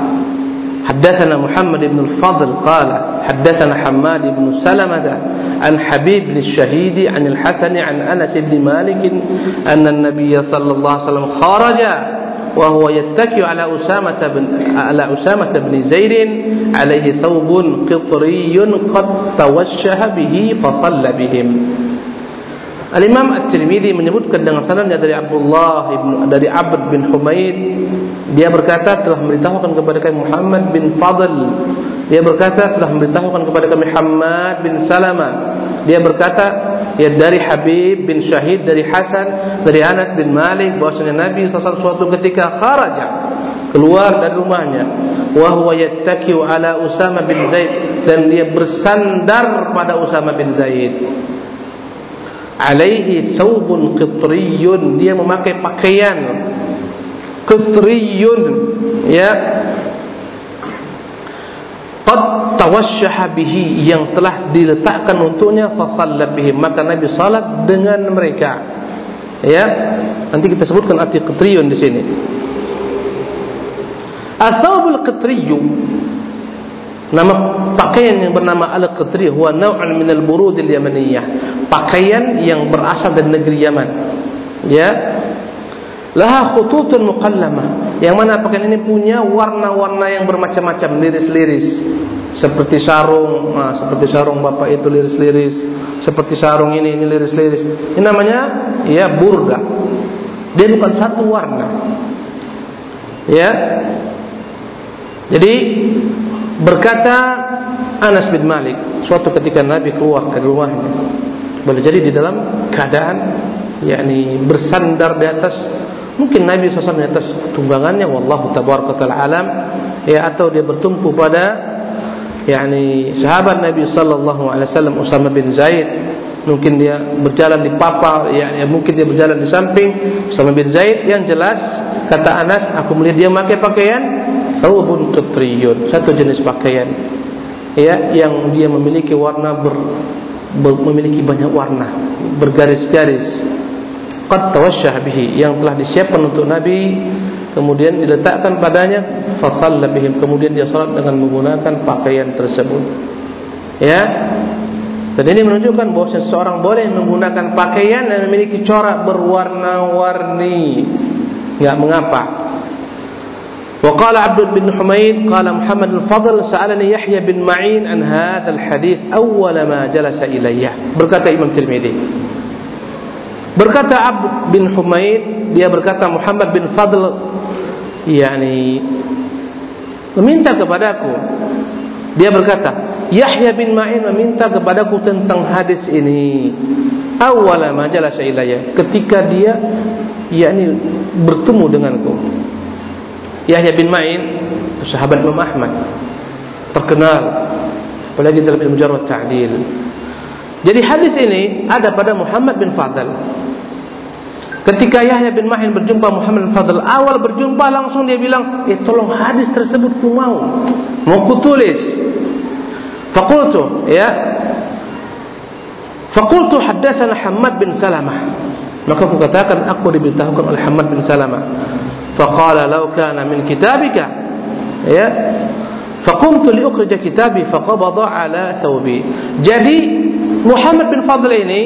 حدثنا محمد بن الفضل قال حدثنا حماد بن سلمة عن حبيب بن الشهيد عن الحسن عن أنس بن مالك أن النبي صلى الله عليه وسلم خرج وهو يتكئ على أسامة بن على أسامة بن زيد عليه ثوب قطري قد توشه به فصلى بهم Al-Imam At-Tirmidzi menyebutkan dengan sanadnya dari Abdullah ibn, dari Abd bin Humaid dia berkata telah memberitahukan kepada kami Muhammad bin Fadl. Dia berkata telah memberitahukan kepada kami Muhammad bin Salama. Dia berkata ya dari Habib bin Syahid dari Hasan dari Anas bin Malik bahwasanya Nabi sallallahu suatu ketika kharaja keluar dari rumahnya. Wa huwa yattaki'u ala Usama bin Zaid. Dan dia bersandar pada Usama bin Zaid alaihi thawbun qitriyun. Dia memakai pakaian qitriyun ya. Qad tawashshaha bihi yang telah diletakkan untuknya fa sallab bihi. Maka nabi salat dengan mereka ya. Nanti kita sebutkan arti qitriyun di sini. Athawbul qitriyun Nama pakaian yang bernama al-qatri huwa naw'un min al-burud al-yamaniyah. Pakaian yang berasal dari negeri Yaman. Ya. Laha khututun muqallama. Yang mana pakaian ini punya warna-warna yang bermacam-macam, liris-liris. Seperti sarung, nah, seperti sarung bapak itu liris-liris. Seperti sarung ini ini liris-liris. Ini namanya ya burda. Dia bukan satu warna. Ya. Jadi Berkata Anas bin Malik, suatu ketika Nabi keluar dari rumahnya, boleh jadi di dalam keadaan yakni bersandar di atas mungkin Nabi SAW di atas tunggangannya wallahu tabaraka taala alam ya atau dia bertumpu pada yakni sahabat Nabi sallallahu alaihi wasallam Usama bin Zaid. Mungkin dia berjalan di papa ya, ya mungkin dia berjalan di samping Usama bin Zaid. Yang jelas kata Anas aku melihat dia memakai pakaian thawbun qitriyun satu jenis pakaian ya yang dia memiliki warna ber, ber, memiliki banyak warna bergaris-garis. Qad tawashshah bihi yang telah disiapkan untuk nabi kemudian diletakkan padanya fasalla bihim kemudian dia salat dengan menggunakan pakaian tersebut. Ya. Dan ini menunjukkan bahawa seseorang boleh menggunakan pakaian yang memiliki corak berwarna-warni. Enggak mengapa وقال عبد بن حميد قال محمد الفضل سألني يحيى بن معين عن هذا الحديث أول ما جلس إليه berkata Imam Tirmidzi berkata Abd bin Humaid dia berkata Muhammad bin Fadl yakni meminta kepadaku dia berkata Yahya bin Ma'in meminta kepadaku tentang hadis ini awwala ma jalasa ilayya ketika dia yakni bertemu denganku Yahya bin Ma'in sahabat Imam Ahmad terkenal apalagi dalam ilmu jarh ta'dil. Jadi hadis ini ada pada Muhammad bin Fadl. Ketika Yahya bin Ma'in berjumpa Muhammad bin Fadl awal berjumpa langsung dia bilang eh tolong hadis tersebut ku mau. Mau ku tulis. Faqultu ya. Faqultu haddatsana Muhammad bin Salamah. Maka aku katakan aku diberitahukan oleh Muhammad bin Salamah faqala law kana min kitabika. Ya. Faqumtu li ukhrij kitabi faqabada ala thawbi. Jadi Muhammad bin Fadl ini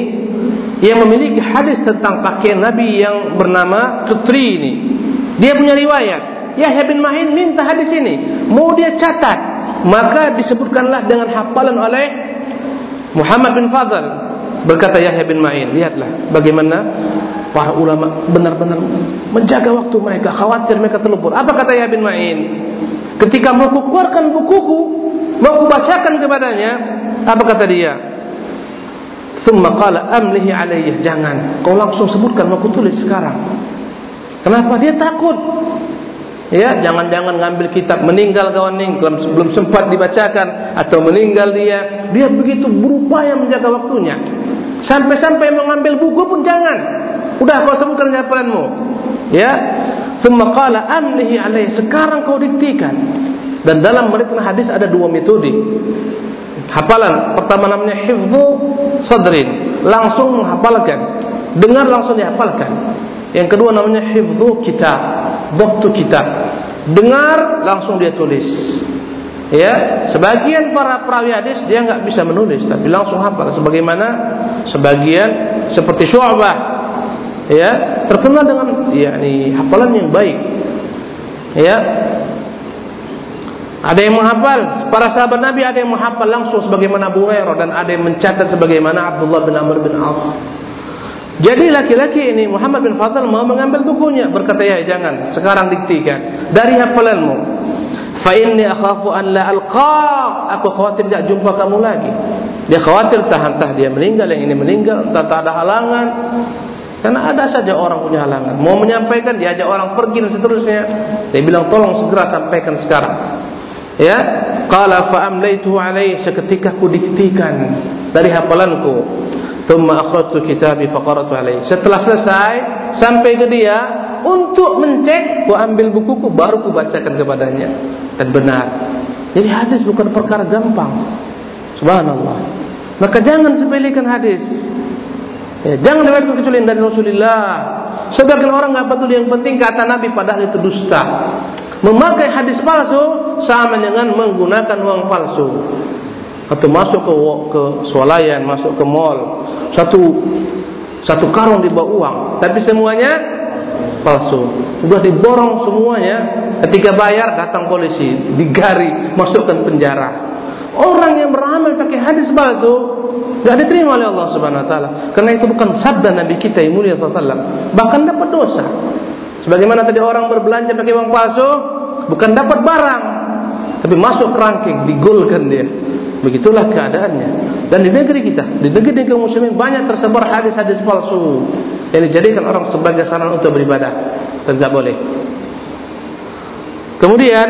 yang memiliki hadis tentang pakaian Nabi yang bernama Qutri ini. Dia punya riwayat. Yahya bin Ma'in minta hadis ini. Mau dia catat maka disebutkanlah dengan hafalan oleh Muhammad bin Fadl. Berkata Yahya bin Ma'in lihatlah bagaimana para ulama benar-benar menjaga waktu mereka khawatir mereka terluput apa kata Yahya bin Ma'in? Ketika mau keluarkan bukuku mau kubacakan kepadanya apa kata dia? Thumma qala amlihi alayhi. Jangan kau langsung sebutkan mau kutulis sekarang. Kenapa? Dia takut. Ya jangan-jangan ngambil kitab meninggal kawan ini belum sempat dibacakan atau meninggal dia. Dia begitu berupaya menjaga waktunya. Sampai-sampai mengambil buku pun jangan Udah kau sebutkan jawabanmu. Ya. Thumma qala amlihi alaihi. Sekarang kau diktikan. Dan dalam menerima hadis ada dua metode. Hafalan. Pertama namanya hifdhu sadrin. Langsung menghafalkan. Dengar langsung dihafalkan. Yang kedua namanya hifdhu kitab, dhabtu kitab. Dengar langsung dia tulis. Ya, sebagian para perawi hadis dia enggak bisa menulis tapi langsung hafal sebagaimana sebagian seperti Syu'bah ya, terkenal dengan yakni hafalan yang baik. Ya. Ada yang menghafal, para sahabat Nabi ada yang menghafal langsung sebagaimana Abu Hurairah dan ada yang mencatat sebagaimana Abdullah bin Amr bin As. Jadi laki-laki ini Muhammad bin Fadl mau mengambil bukunya berkata ya jangan sekarang diktikan dari hafalanmu. Fa inni akhafu an la alqa aku khawatir tidak jumpa kamu lagi. Dia khawatir tahan tah dia meninggal yang ini meninggal tak ada halangan. Karena ada saja orang punya halangan. Mau menyampaikan dia ajak orang pergi dan seterusnya. Dia bilang tolong segera sampaikan sekarang. Ya, qala fa amlaytuhu alaihi seketika ku diktikan dari hafalanku. Thumma akhrajtu kitabi faqaratu alaihi. Setelah selesai sampai ke dia untuk mencek, ku ambil bukuku baru ku bacakan kepadanya dan benar. Jadi hadis bukan perkara gampang. Subhanallah. Maka jangan sepelekan hadis. Ya, jangan diriwayatkan kecuali dari Rasulullah. Sebagian orang enggak betul yang penting kata Nabi padahal itu dusta. Memakai hadis palsu sama dengan menggunakan uang palsu atau masuk ke ke swalayan, masuk ke mall, satu satu karung dibawa uang, tapi semuanya palsu. Sudah diborong semuanya, ketika bayar datang polisi, digari, masukkan penjara. Orang yang beramal pakai hadis palsu tidak diterima oleh Allah Subhanahu Wa Taala, karena itu bukan sabda Nabi kita yang mulia Sallallahu bahkan dapat dosa. Sebagaimana tadi orang berbelanja pakai uang palsu, bukan dapat barang, tapi masuk ranking, digolkan dia. Begitulah keadaannya. Dan di negeri kita, di negeri kaum muslimin banyak tersebar hadis-hadis palsu yang dijadikan orang sebagai sarana untuk beribadah. Tidak boleh. Kemudian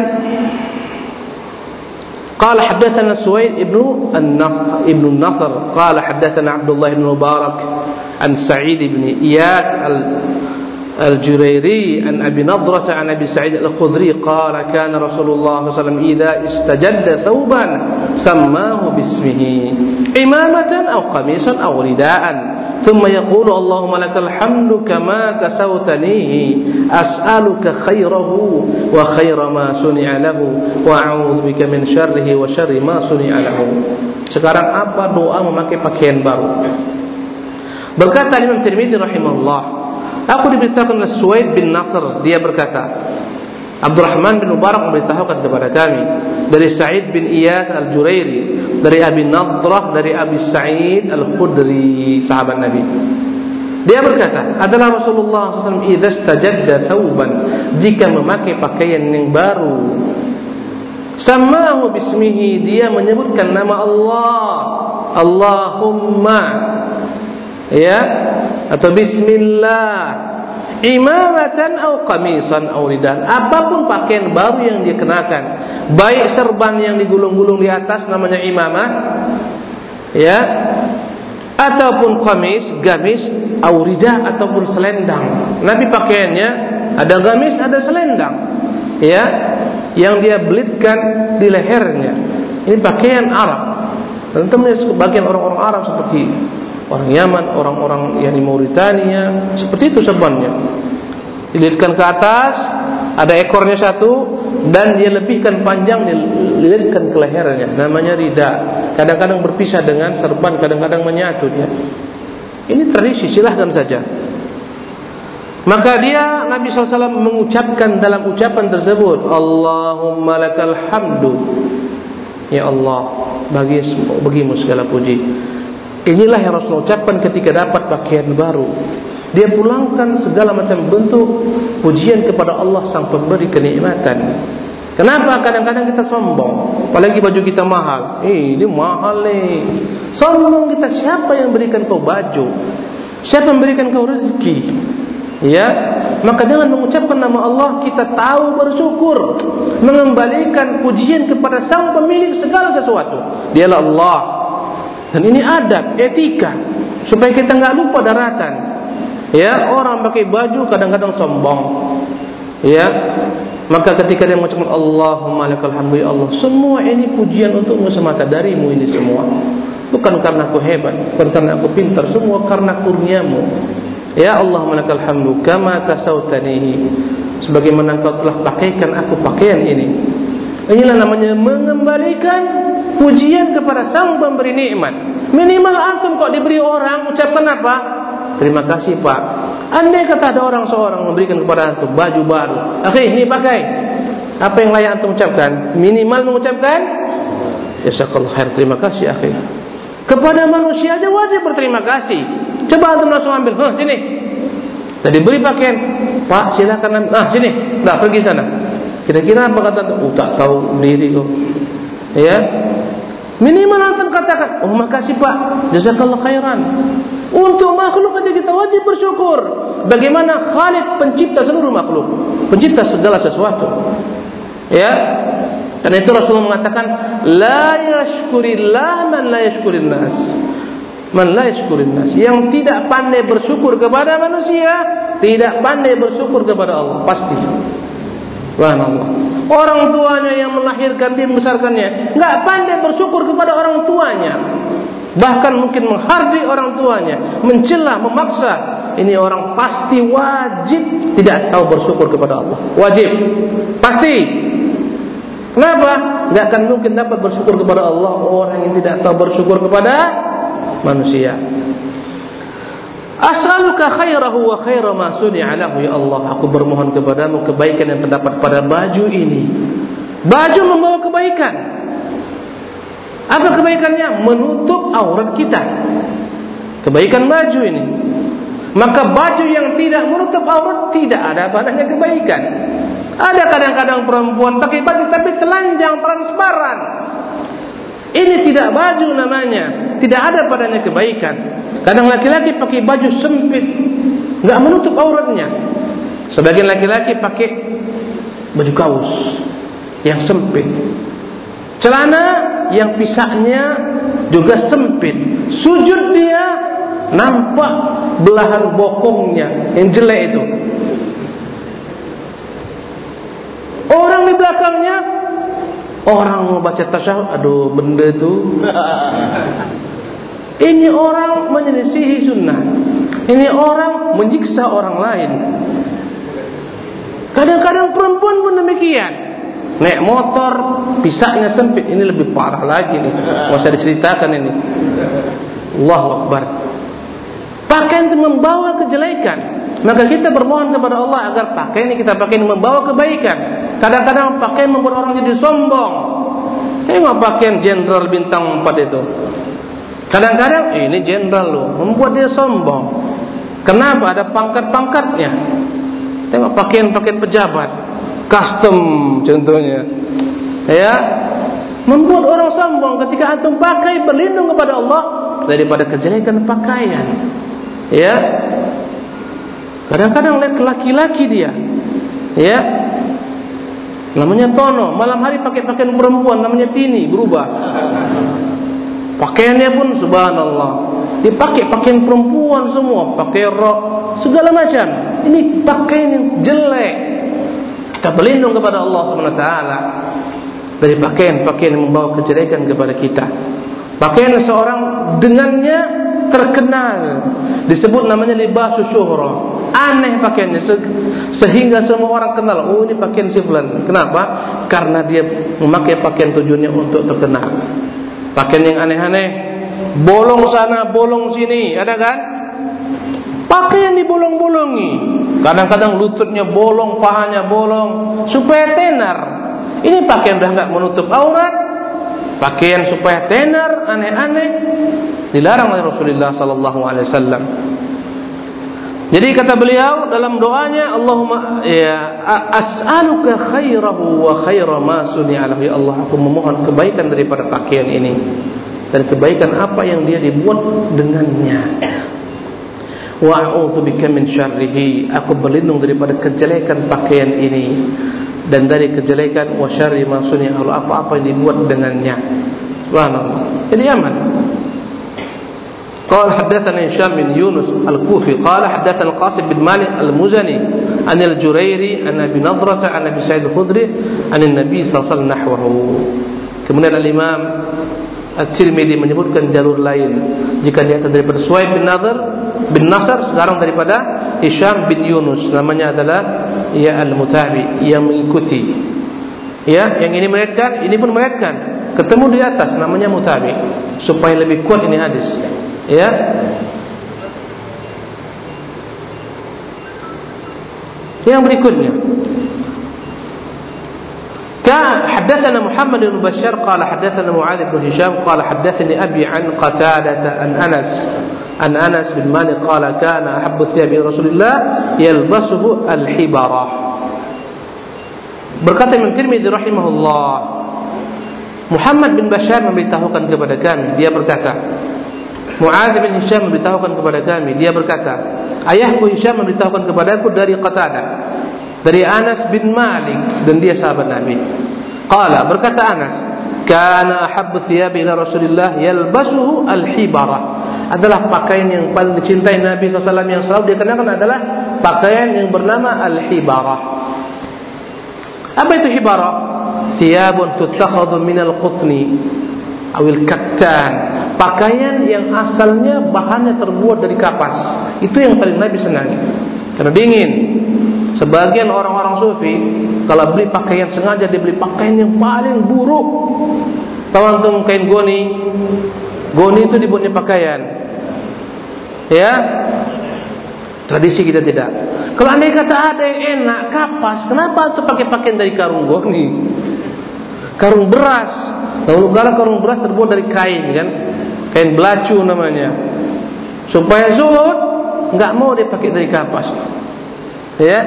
قال حدثنا سويد ابن النصر ابن النصر قال حدثنا عبد الله بن مبارك عن سعيد بن إياس الجريري عن أبي نضرة عن أبي سعيد الخضري قال كان رسول الله صلى الله عليه وسلم إذا استجد ثوبا سماه باسمه إمامة أو قميصا أو رداء ثم يقول اللهم لك الحمد كما كسوتنيه أسألك خيره وخير ما صنع له وأعوذ بك من شره وشر ما صنع له Sekarang apa doa memakai pakaian baru? Berkata Imam Tirmidzi rahimahullah, Aku diberitahukan oleh Suwaid bin Nasr. Dia berkata Abdurrahman bin Mubarak memberitahukan kepada kami Dari Sa'id bin Iyas al-Jurairi Dari Abi Nadrah Dari Abi Sa'id al-Khudri Sahabat Nabi. Dia berkata Adalah Rasulullah SAW Iza stajadda thawban Jika memakai pakaian yang baru Samahu bismihi Dia menyebutkan nama Allah. Allahumma. Ya atau bismillah. Imamatan atau qamisan atau ridan. Apa pun pakaian baru yang dia kenakan. Baik serban yang digulung-gulung di atas namanya imamah. Ya. Ataupun qamis gamis atau rida ataupun selendang. Nabi pakaiannya ada gamis ada selendang. Ya. Yang dia belitkan di lehernya. Ini pakaian Arab. Tentu sebagian orang-orang Arab seperti orang Yaman, orang-orang yang di Mauritania, seperti itu serbannya. Dililitkan ke atas, ada ekornya satu, dan dia lebihkan panjang, dililitkan ke lehernya. Namanya rida. Kadang-kadang berpisah dengan serban, kadang-kadang menyatu dia. Ini tradisi, silahkan saja. Maka dia Nabi SAW mengucapkan dalam ucapan tersebut Allahumma lakal hamdu Ya Allah bagi bagimu segala puji Inilah yang Rasul ucapkan ketika dapat pakaian baru. Dia pulangkan segala macam bentuk pujian kepada Allah sang pemberi kenikmatan. Kenapa kadang-kadang kita sombong? Apalagi baju kita mahal. Eh, ini mahal nih. Sombong kita siapa yang berikan kau baju? Siapa yang berikan kau rezeki? Ya, maka dengan mengucapkan nama Allah kita tahu bersyukur, mengembalikan pujian kepada sang pemilik segala sesuatu. Dialah Allah dan ini adab, etika supaya kita enggak lupa daratan. Ya, orang pakai baju kadang-kadang sombong. Ya. Maka ketika dia mengucapkan Allahumma lakal hamdu ya Allah, semua ini pujian untukmu semata darimu ini semua. Bukan karena aku hebat, bukan karena aku pintar, semua karena kurniamu. Ya Allah lakal hamdu kama kasautanihi sebagaimana engkau telah pakaikan aku pakaian ini. Inilah namanya mengembalikan pujian kepada sang pemberi nikmat. Minimal antum kok diberi orang ucapkan apa? Terima kasih Pak. Andai kata ada orang seorang memberikan kepada antum baju baru, akhirnya ini pakai. Apa yang layak antum ucapkan? Minimal mengucapkan Jazakallah khair, terima kasih akhi. Kepada manusia aja wajib berterima kasih. Coba antum langsung ambil, "Hah, sini." Tadi beri pakaian. Pak, silakan ambil. Ah, sini. Dah pergi sana. Kira-kira apa kata? Oh, tak tahu diri kau. Ya. Minimal antum katakan, "Oh, makasih Pak. Jazakallah khairan." Untuk makhluk aja kita wajib bersyukur. Bagaimana Khalik pencipta seluruh makhluk, pencipta segala sesuatu. Ya, Karena itu Rasulullah mengatakan la yashkurillah man la yashkurin nas. Man la nas. Yang tidak pandai bersyukur kepada manusia, tidak pandai bersyukur kepada Allah, pasti. Subhanallah. Orang tuanya yang melahirkan dia membesarkannya, enggak pandai bersyukur kepada orang tuanya. Bahkan mungkin menghardi orang tuanya, mencela, memaksa. Ini orang pasti wajib tidak tahu bersyukur kepada Allah. Wajib. Pasti. Kenapa? Tidak akan mungkin dapat bersyukur kepada Allah orang yang tidak tahu bersyukur kepada manusia. As'aluka khairahu wa khaira ma suni'a lahu ya Allah. Aku bermohon kepadamu kebaikan yang terdapat pada baju ini. Baju membawa kebaikan. Apa kebaikannya? Menutup aurat kita. Kebaikan baju ini. Maka baju yang tidak menutup aurat tidak ada padanya kebaikan. Ada kadang-kadang perempuan pakai baju tapi telanjang transparan. Ini tidak baju namanya, tidak ada padanya kebaikan. Kadang laki-laki pakai baju sempit, enggak menutup auratnya. Sebagian laki-laki pakai baju kaos yang sempit. Celana yang pisahnya juga sempit. Sujud dia nampak belahan bokongnya yang jelek itu. Orang di belakangnya orang mau baca tasyahud, aduh benda itu. Ini orang menyelisihi sunnah. Ini orang menyiksa orang lain. Kadang-kadang perempuan pun demikian. Naik motor, pisahnya sempit. Ini lebih parah lagi nih. Tidak usah diceritakan ini. Allahu Akbar. Pakaian itu membawa kejelekan. Maka kita bermohon kepada Allah agar pakaian ini kita pakai membawa kebaikan. Kadang-kadang pakaian membuat orang jadi sombong. Tengok pakaian jenderal bintang 4 itu. Kadang-kadang eh, ini jenderal loh, membuat dia sombong. Kenapa? Ada pangkat-pangkatnya. Tengok pakaian-pakaian pejabat, custom contohnya. Ya, membuat orang sombong ketika antum pakai berlindung kepada Allah daripada kejelekan pakaian. Ya. Kadang-kadang lihat laki-laki dia. Ya, Namanya Tono, malam hari pakai pakaian perempuan namanya Tini, berubah. Pakaiannya pun subhanallah. Dipakai pakaian perempuan semua, pakai rok, segala macam. Ini pakaian yang jelek. Kita berlindung kepada Allah SWT dari pakaian-pakaian yang membawa kejelekan kepada kita. Pakaian seorang dengannya terkenal disebut namanya libas syuhra aneh pakaiannya sehingga semua orang kenal oh ini pakaian si kenapa karena dia memakai pakaian tujuannya untuk terkenal pakaian yang aneh-aneh. Bolong sana bolong sini. Ada kan? Pakaian dibolong-bolongi. Kadang-kadang lututnya bolong pahanya bolong. Supaya tenar. Ini pakaian dah enggak menutup aurat. Pakaian supaya tenar aneh-aneh. Dilarang oleh Rasulullah sallallahu alaihi wasallam jadi kata beliau dalam doanya Allahumma ya as'aluka khairahu wa khaira ma suni'a lahu ya Allah aku memohon kebaikan daripada pakaian ini dan kebaikan apa yang dia dibuat dengannya. Wa a'udzu bika min syarrihi aku berlindung daripada kejelekan pakaian ini dan dari kejelekan wa syarri ma suni'a lahu apa-apa yang dibuat dengannya. Subhanallah. Jadi aman. قال حدثنا هشام بن يونس الكوفي قال حدثنا القاسم بن مالك المزني عن الجريري عن ابي نضرة عن ابي سعيد الخدري عن النبي صلى الله عليه وسلم نحوه kemudian al-imam At-Tirmidzi menyebutkan jalur lain jika dia daripada Suhaib bin Nadhr bin Nasr sekarang daripada Hisham bin Yunus namanya adalah ya al-mutabi yang mengikuti ya yang ini meriwayatkan ini pun meriwayatkan ketemu di atas namanya mutabi supaya lebih kuat ini hadis ya yang berikutnya حدثنا محمد بن بشار قال حدثنا معاذ بن هشام قال حدثني أبي عن قتادة عن أنس عن أنس بن مالك قال كان أحب الثياب إلى رسول الله يلبسه الحبرة berkata Imam Tirmidzi rahimahullah Muhammad bin Bashar memberitahukan kepada kami dia berkata Muadz bin Hisham memberitahukan kepada kami dia berkata ayahku Hisham memberitahukan kepadaku dari Qatadah dari Anas bin Malik dan dia sahabat Nabi Qala berkata Anas, "Kana ahabbu thiyabi ila Rasulillah yalbasuhu al-hibara." Adalah pakaian yang paling dicintai Nabi SAW yang selalu dia kenakan adalah pakaian yang bernama al-hibara. Apa itu hibara? Thiyabun tutakhadhu min al-qutni awil kattan. Pakaian yang asalnya bahannya terbuat dari kapas. Itu yang paling Nabi senangi. Karena dingin, Sebagian orang-orang sufi kalau beli pakaian sengaja dia beli pakaian yang paling buruk. Tahu antum kain goni? Goni itu dibuatnya pakaian. Ya? Tradisi kita tidak. Kalau anda kata ada yang enak, kapas, kenapa tuh pakai pakaian dari karung goni? Karung beras. Lalu kalau karung beras terbuat dari kain kan? Kain belacu namanya. Supaya zuhud, nggak mau dia pakai dari kapas. Ya.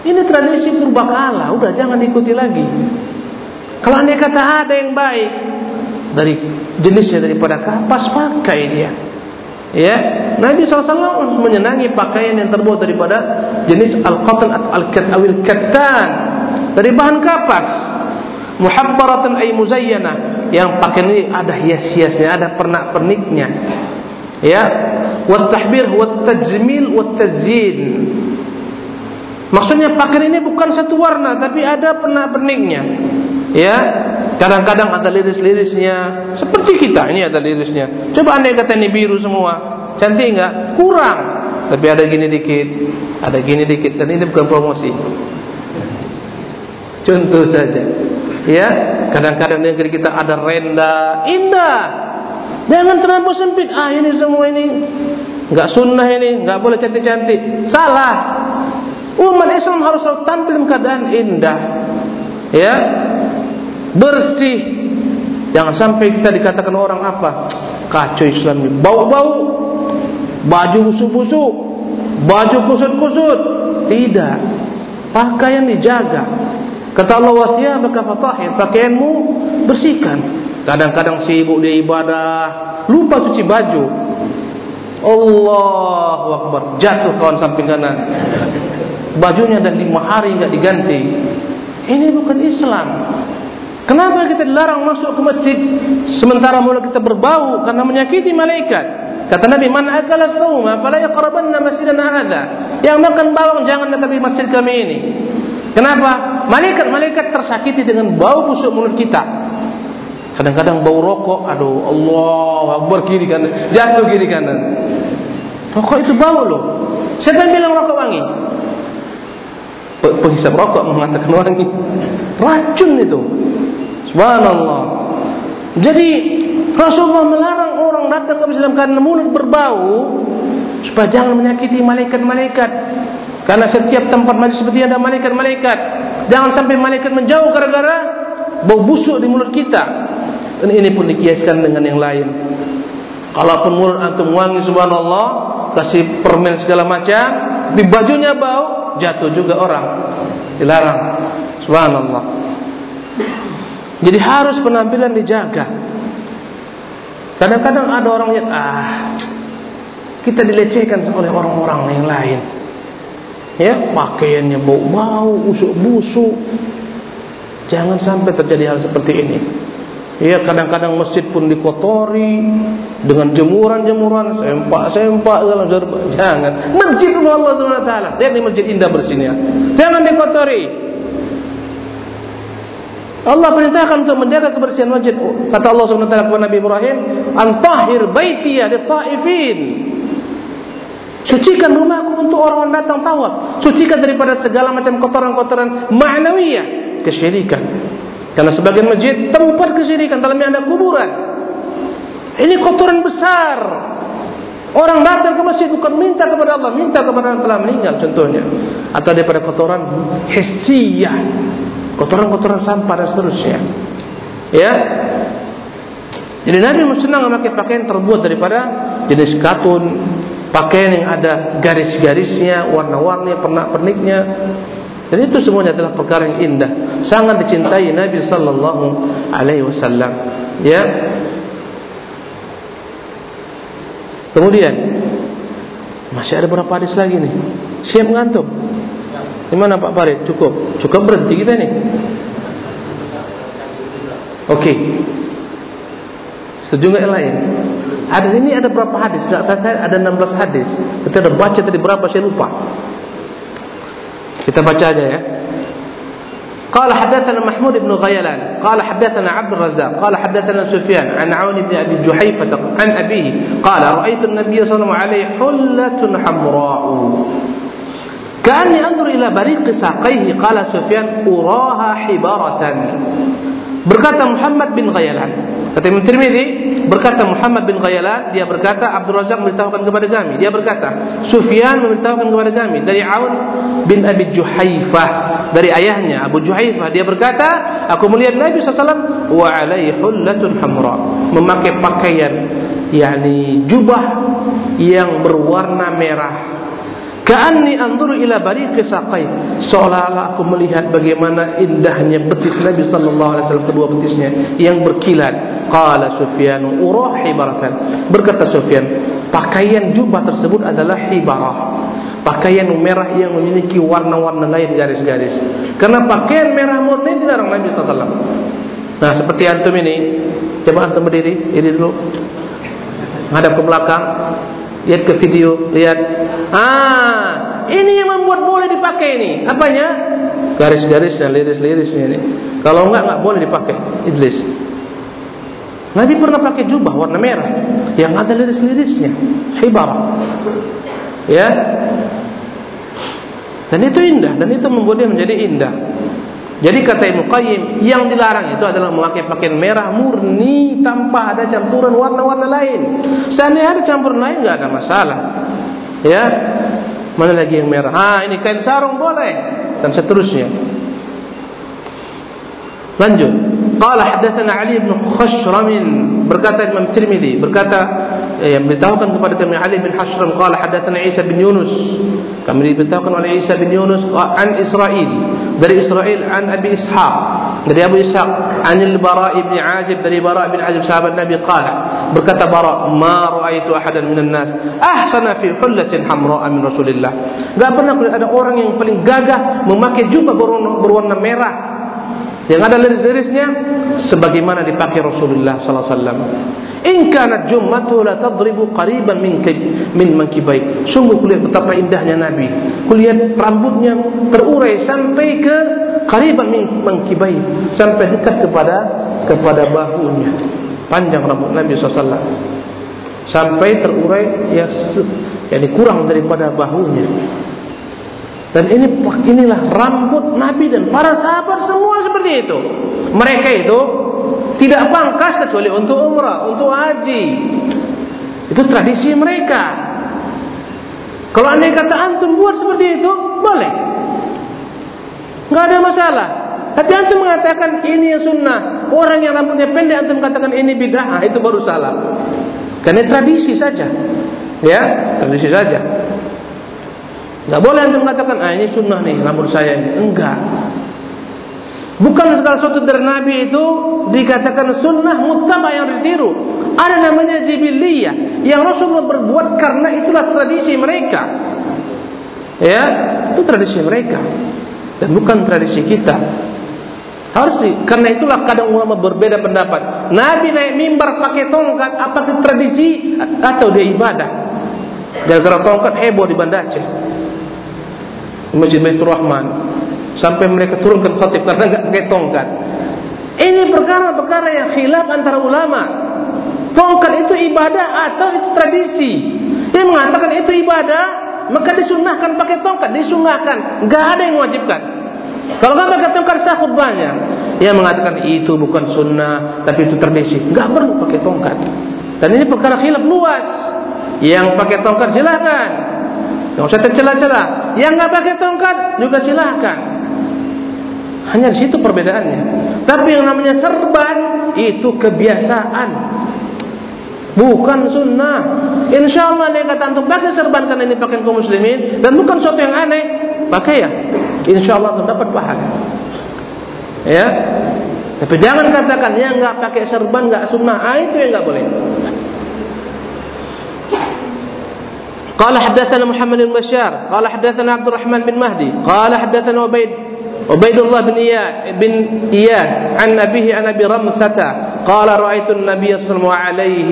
Ini tradisi purbakala, udah jangan ikuti lagi. Kalau anda kata ada yang baik dari jenisnya daripada kapas pakai dia. Ya, Nabi SAW menyenangi pakaian yang terbuat daripada jenis al-qatan atau al-katawil katan dari bahan kapas. Muhabbaratan ay muzayyana yang pakaian ini ada hias-hiasnya, ada pernak-perniknya. Ya, wat tahbir wat tajmil wat tazyin Maksudnya pakaian ini bukan satu warna tapi ada pernak-perniknya. Ya. Kadang-kadang ada liris-lirisnya seperti kita ini ada lirisnya. Coba Anda kata ini biru semua. Cantik enggak? Kurang. Tapi ada gini dikit, ada gini dikit dan ini bukan promosi. Contoh saja. Ya, kadang-kadang negeri kita ada renda, indah. Jangan terlalu sempit. Ah, ini semua ini enggak sunnah ini, enggak boleh cantik-cantik. Salah. Umat Islam harus tampil keadaan indah. Ya. Bersih. Jangan sampai kita dikatakan orang apa? Kacau Islam ini. Bau-bau. Baju busuk-busuk. Baju kusut-kusut. Tidak. Pakaian dijaga. Kata Allah wathiyabaka fatahir. Pakaianmu bersihkan. Kadang-kadang sibuk dia ibadah, lupa cuci baju. Allahu Akbar. Jatuh kawan samping kanan bajunya dah lima hari enggak diganti. Ini bukan Islam. Kenapa kita dilarang masuk ke masjid sementara mulut kita berbau karena menyakiti malaikat? Kata Nabi, "Man akala thawma fala yaqrabanna masjidana hadha." Yang makan bawang jangan di masjid kami ini. Kenapa? Malaikat-malaikat tersakiti dengan bau busuk mulut kita. Kadang-kadang bau rokok, aduh Allah Akbar kiri kanan, jatuh kiri kanan. Rokok itu bau loh. Siapa yang bilang rokok wangi? penghisap rokok mengatakan wangi racun itu subhanallah jadi Rasulullah melarang orang datang ke Islam karena mulut berbau supaya jangan menyakiti malaikat-malaikat karena setiap tempat majlis seperti ada malaikat-malaikat. Jangan sampai malaikat menjauh gara-gara bau busuk di mulut kita. Dan ini pun dikiaskan dengan yang lain. Kalaupun mulut antum wangi subhanallah kasih permen segala macam di bajunya bau jatuh juga orang. Dilarang. Subhanallah. Jadi harus penampilan dijaga. Kadang-kadang ada orang yang ah kita dilecehkan oleh orang-orang yang lain ya pakaiannya bau-bau busuk-busuk jangan sampai terjadi hal seperti ini Ya kadang-kadang masjid pun dikotori dengan jemuran-jemuran, sempak-sempak jangan. Masjid rumah Allah taala. Lihat ini masjid indah bersihnya. Jangan dikotori. Allah perintahkan untuk menjaga kebersihan masjid. Kata Allah Subhanahu wa taala kepada Nabi Ibrahim, "Antahhir baiti lit-ta'ifin." Sucikan rumahku untuk orang datang tawaf. Sucikan daripada segala macam kotoran-kotoran ma'nawiyah, kesyirikan. Karena sebagian masjid tempat kesyirikan dalamnya ada kuburan. Ini kotoran besar. Orang datang ke masjid bukan minta kepada Allah, minta kepada yang telah meninggal contohnya. Atau daripada kotoran hissiyah. Kotoran-kotoran sampah dan seterusnya. Ya. Jadi Nabi senang memakai pakaian terbuat daripada jenis katun, pakaian yang ada garis-garisnya, warna-warni, pernak-perniknya. Dan itu semuanya adalah perkara yang indah, sangat dicintai Nabi sallallahu alaihi wasallam. Ya. Kemudian masih ada berapa hadis lagi nih? Siap ngantuk? Di mana Pak Farid? Cukup. Cukup berhenti kita nih. Oke. Okay. Setuju enggak yang lain? Hadis ini ada berapa hadis? Enggak saya, saya ada 16 hadis. Kita sudah baca tadi berapa saya lupa. Kita baca aja ya. قال حدثنا محمود بن غيلان قال حدثنا عبد الرزاق قال حدثنا سفيان عن عون بن ابي جحيفه عن ابيه قال رايت النبي صلى الله عليه وسلم عليه حله حمراء كاني انظر الى بريق ساقيه قال سفيان اراها حباره Berkata Muhammad bin Ghayalan Kata Imam Tirmidzi Berkata Muhammad bin Ghayalan Dia berkata Abdul Razak memberitahukan kepada kami Dia berkata Sufyan memberitahukan kepada kami Dari Aun bin Abi Juhaifah Dari ayahnya Abu Juhaifah Dia berkata Aku melihat Nabi SAW Wa alaihi hullatun hamra Memakai pakaian yakni jubah yang berwarna merah Ka'anni anzuru ila bariqi saqai. Seolah-olah aku melihat bagaimana indahnya betis Nabi sallallahu alaihi wasallam kedua betisnya yang berkilat. Qala Sufyan urah hibaratan. Berkata Sufyan, pakaian jubah tersebut adalah hibarah. Pakaian merah yang memiliki warna-warna lain garis-garis. Karena pakaian merah murni dilarang Nabi sallallahu. Nah, seperti antum ini, coba antum berdiri, ini dulu. Menghadap ke belakang, lihat ke video, lihat. Ah, ini yang membuat boleh dipakai ini. Apanya? Garis-garis dan liris-lirisnya ini. Kalau enggak enggak boleh dipakai. Idlis. Nabi pernah pakai jubah warna merah yang ada liris-lirisnya, hibarah. Ya. Dan itu indah dan itu membuat dia menjadi indah. Jadi kata Ibnu Qayyim, yang dilarang itu adalah memakai pakaian merah murni tanpa ada campuran warna-warna lain. Seandainya ada campuran lain enggak ada masalah. Ya. Mana lagi yang merah? Ah, ini kain sarung boleh dan seterusnya. Lanjut. Qala hadatsana Ali bin Khashram berkata Imam Tirmizi berkata yang beritahukan kepada kami Ali bin Hashram qala hadatsana Isa bin Yunus kami diberitahukan oleh Isa bin Yunus an Israel dari Israel an Abi Ishaq dari Abu Ishaq an al-Bara ibn Azib dari Bara bin Azib sahabat Nabi qala berkata Bara ma raaitu ahadan minan nas ahsana fi hullatin hamra min Rasulillah enggak pernah ada orang yang paling gagah memakai jubah berwarna merah yang ada liris-lirisnya sebagaimana dipakai Rasulullah sallallahu alaihi wasallam. In kanat jummatu la tadribu qariban min min mankibai. Sungguh kulihat betapa indahnya Nabi. Kulihat rambutnya terurai sampai ke qariban min mankibai, sampai dekat kepada kepada bahunya. Panjang rambut Nabi sallallahu alaihi wasallam. Sampai terurai ya yani kurang daripada bahunya. Dan ini inilah rambut Nabi dan para sahabat semua seperti itu. Mereka itu tidak pangkas kecuali untuk umrah, untuk haji. Itu tradisi mereka. Kalau anda kata antum buat seperti itu, boleh. Enggak ada masalah. Tapi antum mengatakan ini sunnah. Orang yang rambutnya pendek antum mengatakan ini bid'ah, itu baru salah. Karena tradisi saja. Ya, tradisi saja. Tidak boleh anda mengatakan, ah ini sunnah nih rambut saya ini. Enggak. Bukan segala sesuatu dari Nabi itu dikatakan sunnah muttaba yang ditiru. Ada namanya jibiliyah yang Rasulullah berbuat karena itulah tradisi mereka. Ya, itu tradisi mereka dan bukan tradisi kita. Harus di, karena itulah kadang ulama berbeda pendapat. Nabi naik mimbar pakai tongkat, apa itu tradisi atau dia ibadah? Gara-gara tongkat heboh di Banda Aceh. Masjid Baitur Rahman sampai mereka turunkan khatib karena enggak pakai tongkat. Ini perkara-perkara yang khilaf antara ulama. Tongkat itu ibadah atau itu tradisi? Dia mengatakan itu ibadah, maka disunahkan pakai tongkat, disunahkan. Enggak ada yang mewajibkan. Kalau enggak pakai tongkat sah khutbahnya. Dia mengatakan itu bukan sunnah, tapi itu tradisi. Enggak perlu pakai tongkat. Dan ini perkara khilaf luas. Yang pakai tongkat silakan. Yang usah tercela-cela. Yang enggak pakai tongkat juga silakan. Hanya di situ perbedaannya. Tapi yang namanya serban itu kebiasaan. Bukan sunnah. Insya Allah dia kata antum pakai serban karena ini pakai kaum muslimin dan bukan sesuatu yang aneh. Pakai ya. Insya Allah antum dapat pahala. Ya. Tapi jangan katakan yang enggak pakai serban enggak sunnah. Ah itu yang enggak boleh. قال حدثنا محمد بن بشار قال حدثنا عبد الرحمن بن مهدي قال حدثنا عبيد عبيد الله بن إياد بن إياد عن أبيه عن أبي رمثة قال رأيت النبي صلى الله عليه وسلم عليه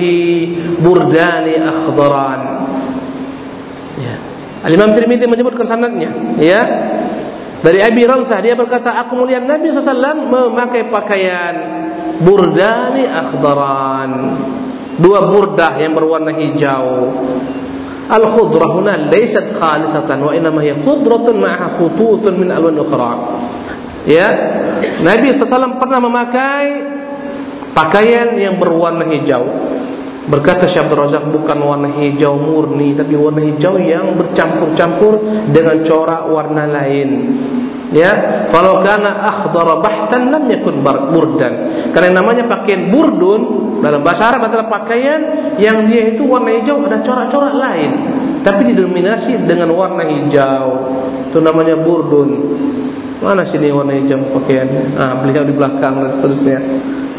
بردان أخضران ya. Al-Imam Tirmidzi menyebutkan sanadnya ya dari Abi Ramsah dia berkata aku melihat Nabi SAW memakai pakaian burdani akhdaran dua burdah yang berwarna hijau Al-khudrah huna laysat khalisatan wa inma hiya khudratun ma'a khututun min alwan ukhra. Ya. Nabi sallallahu pernah memakai pakaian yang berwarna hijau. Berkata Syekh Abdul Razak bukan warna hijau murni tapi warna hijau yang bercampur-campur dengan corak warna lain. Ya, kalau kana akhdara bahtan lam yakun burdan. Karena namanya pakaian burdun dalam bahasa Arab adalah pakaian yang dia itu warna hijau ada corak-corak lain, tapi didominasi dengan warna hijau. Itu namanya burdun. Mana sini warna hijau pakaian? Ah, beliau di belakang dan seterusnya.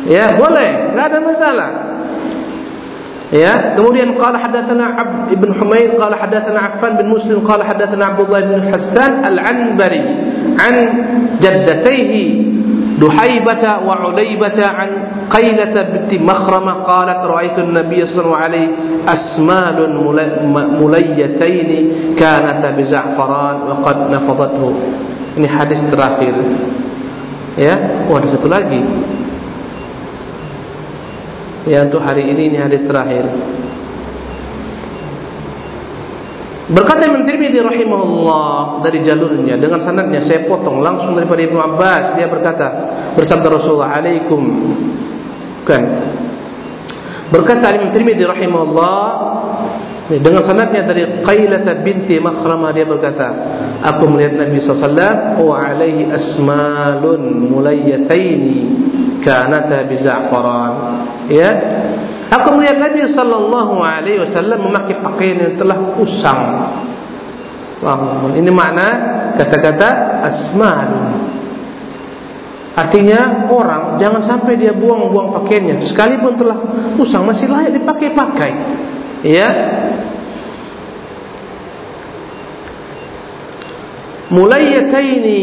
Ya, boleh, enggak ada masalah. Ya, kemudian qala hadatsana Abd ibn Humayd qala hadatsana Affan bin Muslim qala hadatsana Abdullah bin Hassan al-Anbari an jaddatayhi Duhaybah wa Ulaybah an Qailah binti Makhramah qalat ra'aytu an-nabiy sallallahu alaihi asmalun mulayyatayn kanata bi za'faran wa qad nafadathu. Ini hadis terakhir. Ya, oh ada satu lagi. Ya untuk hari ini ini hadis terakhir. Berkata Imam Tirmidzi rahimahullah dari jalurnya dengan sanadnya saya potong langsung daripada Ibnu Abbas. Dia berkata bersabda Rasulullah alaikum. Kan? Berkata Imam Tirmidzi rahimahullah dengan sanadnya dari Qailah binti Makhramah dia berkata aku melihat Nabi sallallahu alaihi asmalun mulayyataini kanata bi za'faran ya. Aku melihat Nabi sallallahu alaihi wasallam memakai pakaian yang telah usang Allahumma ini makna kata-kata asmalun Artinya orang jangan sampai dia buang-buang pakaiannya. Sekalipun telah usang masih layak dipakai-pakai. Ya. Mulayyataini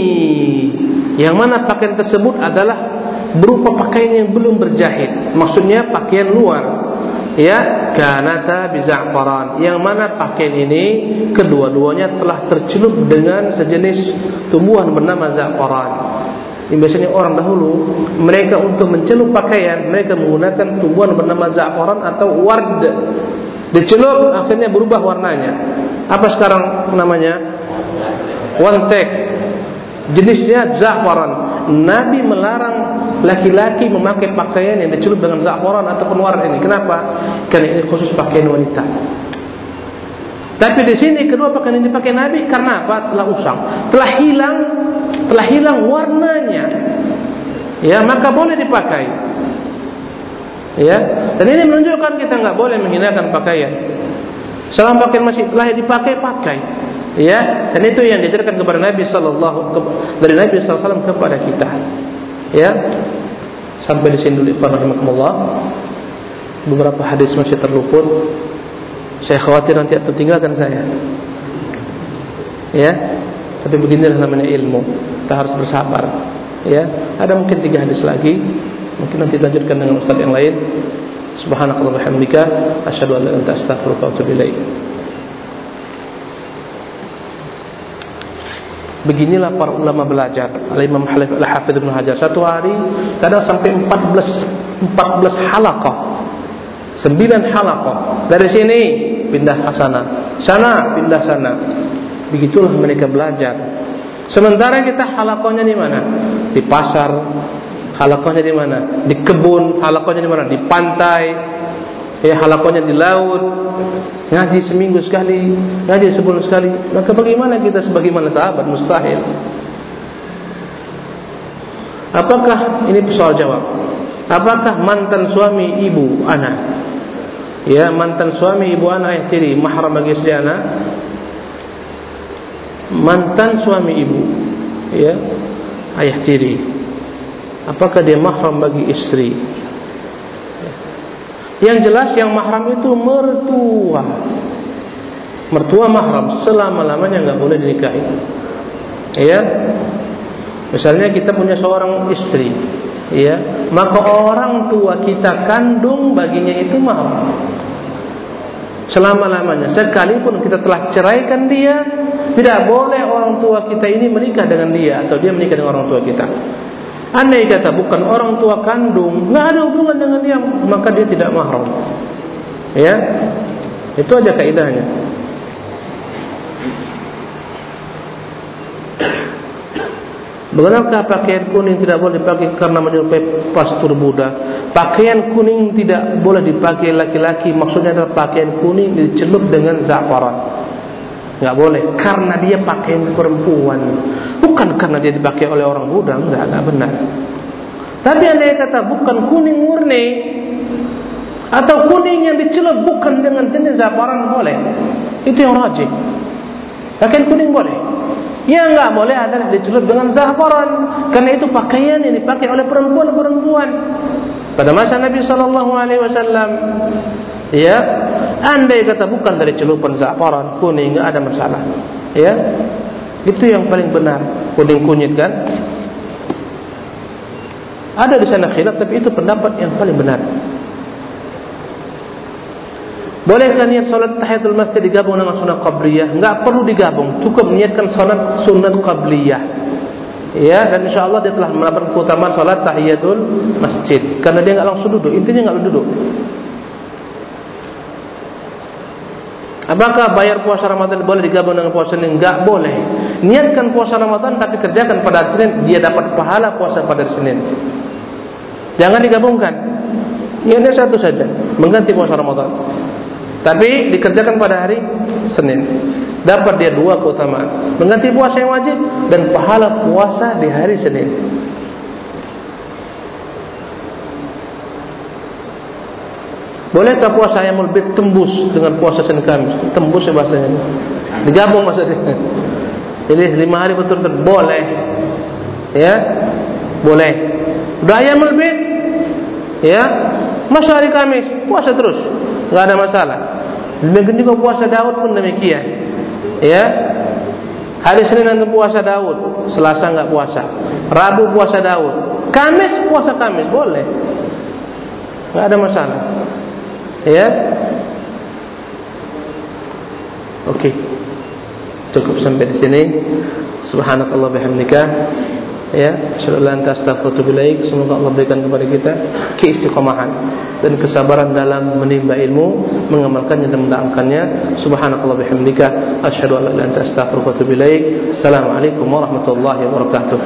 yang mana pakaian tersebut adalah berupa pakaian yang belum berjahit. Maksudnya pakaian luar. Ya kanata biza'faran yang mana pakaian ini kedua-duanya telah tercelup dengan sejenis tumbuhan bernama za'faran. Ini biasanya orang dahulu mereka untuk mencelup pakaian mereka menggunakan tumbuhan bernama za'faran atau ward. Dicelup akhirnya berubah warnanya. Apa sekarang namanya? Tag jenisnya za'faran. Nabi melarang laki-laki memakai pakaian yang dicelup dengan za'faran ataupun warna ini. Kenapa? Karena ini khusus pakaian wanita. Tapi di sini kedua pakaian yang dipakai Nabi karena apa? Telah usang, telah hilang, telah hilang warnanya. Ya, maka boleh dipakai. Ya, dan ini menunjukkan kita enggak boleh menghinakan pakaian. Selama pakaian masih layak dipakai, pakai. Ya, dan itu yang diajarkan kepada Nabi sallallahu dari Nabi wasallam kepada kita. Ya. Sampai di sini dulu ikhwan. Beberapa hadis masih terluput. Saya khawatir nanti atau tinggalkan saya. Ya. Tapi beginilah namanya ilmu. Kita harus bersabar. Ya. Ada mungkin tiga hadis lagi. Mungkin nanti lanjutkan dengan ustaz yang lain. Subhanakallah wa bihamdika asyhadu an la ilaha illa anta. Beginilah para ulama belajar. Al-Imam Al-Hafidh Ibn Hajar. Satu hari kadang sampai 14 14 halaqah. Sembilan halaqah. Dari sini pindah ke sana, sana pindah sana. Begitulah mereka belajar. Sementara kita halaqahnya di mana? Di pasar. Halaqahnya di mana? Di kebun. Halaqahnya di mana? Di pantai. Ya, halaqahnya di laut. Ngaji seminggu sekali, ngaji sebulan sekali. Maka bagaimana kita sebagaimana sahabat? Mustahil. Apakah ini soal jawab? Apakah mantan suami ibu anak ya mantan suami ibu anak ayah tiri mahram bagi istri anak mantan suami ibu ya ayah tiri apakah dia mahram bagi istri yang jelas yang mahram itu mertua. Mertua mahram selama-lamanya enggak boleh dinikahi. Ya misalnya kita punya seorang istri ya maka orang tua kita kandung baginya itu mahram. Selama-lamanya sekalipun kita telah ceraikan dia tidak boleh orang tua kita ini menikah dengan dia atau dia menikah dengan orang tua kita andai kata bukan orang tua kandung enggak ada hubungan dengan dia maka dia tidak mahram ya itu aja kaidahnya Benarkah pakaian kuning tidak boleh dipakai karena menyerupai pastur Buddha? Pakaian kuning tidak boleh dipakai laki-laki. Maksudnya adalah pakaian kuning dicelup dengan za'faran. Tidak boleh. Karena dia pakaian perempuan. Bukan karena dia dipakai oleh orang Buddha. Tidak, tidak benar. Tapi anda kata bukan kuning murni. Atau kuning yang dicelup bukan dengan jenis za'faran boleh. Itu yang rajin. Pakaian kuning boleh. Yang enggak boleh adalah dicelup dengan za'faran karena itu pakaian yang dipakai oleh perempuan-perempuan. Pada masa Nabi sallallahu alaihi wasallam ya, andai kata bukan dari celupan za'faran, kuning enggak ada masalah. Ya. Itu yang paling benar. Kuning kunyit kan? Ada di sana khilaf tapi itu pendapat yang paling benar. Bolehkah niat solat tahiyatul masjid digabung dengan sunat qabliyah? Enggak perlu digabung, cukup niatkan solat sunat qabliyah. Ya, dan insyaallah dia telah melakukan keutamaan solat tahiyatul masjid karena dia enggak langsung duduk, intinya enggak duduk. Apakah bayar puasa Ramadan boleh digabung dengan puasa Senin? Enggak boleh. Niatkan puasa Ramadan tapi kerjakan pada Senin, dia dapat pahala puasa pada Senin. Jangan digabungkan. Niatnya satu saja, mengganti puasa Ramadan. Tapi dikerjakan pada hari Senin Dapat dia dua keutamaan Mengganti puasa yang wajib Dan pahala puasa di hari Senin Bolehkah puasa yang lebih tembus Dengan puasa Senin Kamis? Tembus ya bahasanya. Digabung maksudnya. Jadi lima hari betul-betul Boleh. Ya? Boleh. Udah ayam lebih? Ya? Masa hari Kamis? Puasa terus. Enggak ada masalah. Demikian juga puasa Daud pun demikian. Ya. Hari Senin nanti puasa Daud, Selasa enggak puasa. Rabu puasa Daud, Kamis puasa Kamis. Boleh. Enggak ada masalah. Ya. Oke. Okay. Cukup sampai di sini. Subhanakallah bihamdika ya bilaik semoga Allah berikan kepada kita keistiqomahan dan kesabaran dalam menimba ilmu mengamalkannya dan mendaamkannya subhanakallah bihamdika asyhadu an la ilaha illa anta astaghfiruka wa atubu ilaik assalamualaikum warahmatullahi wabarakatuh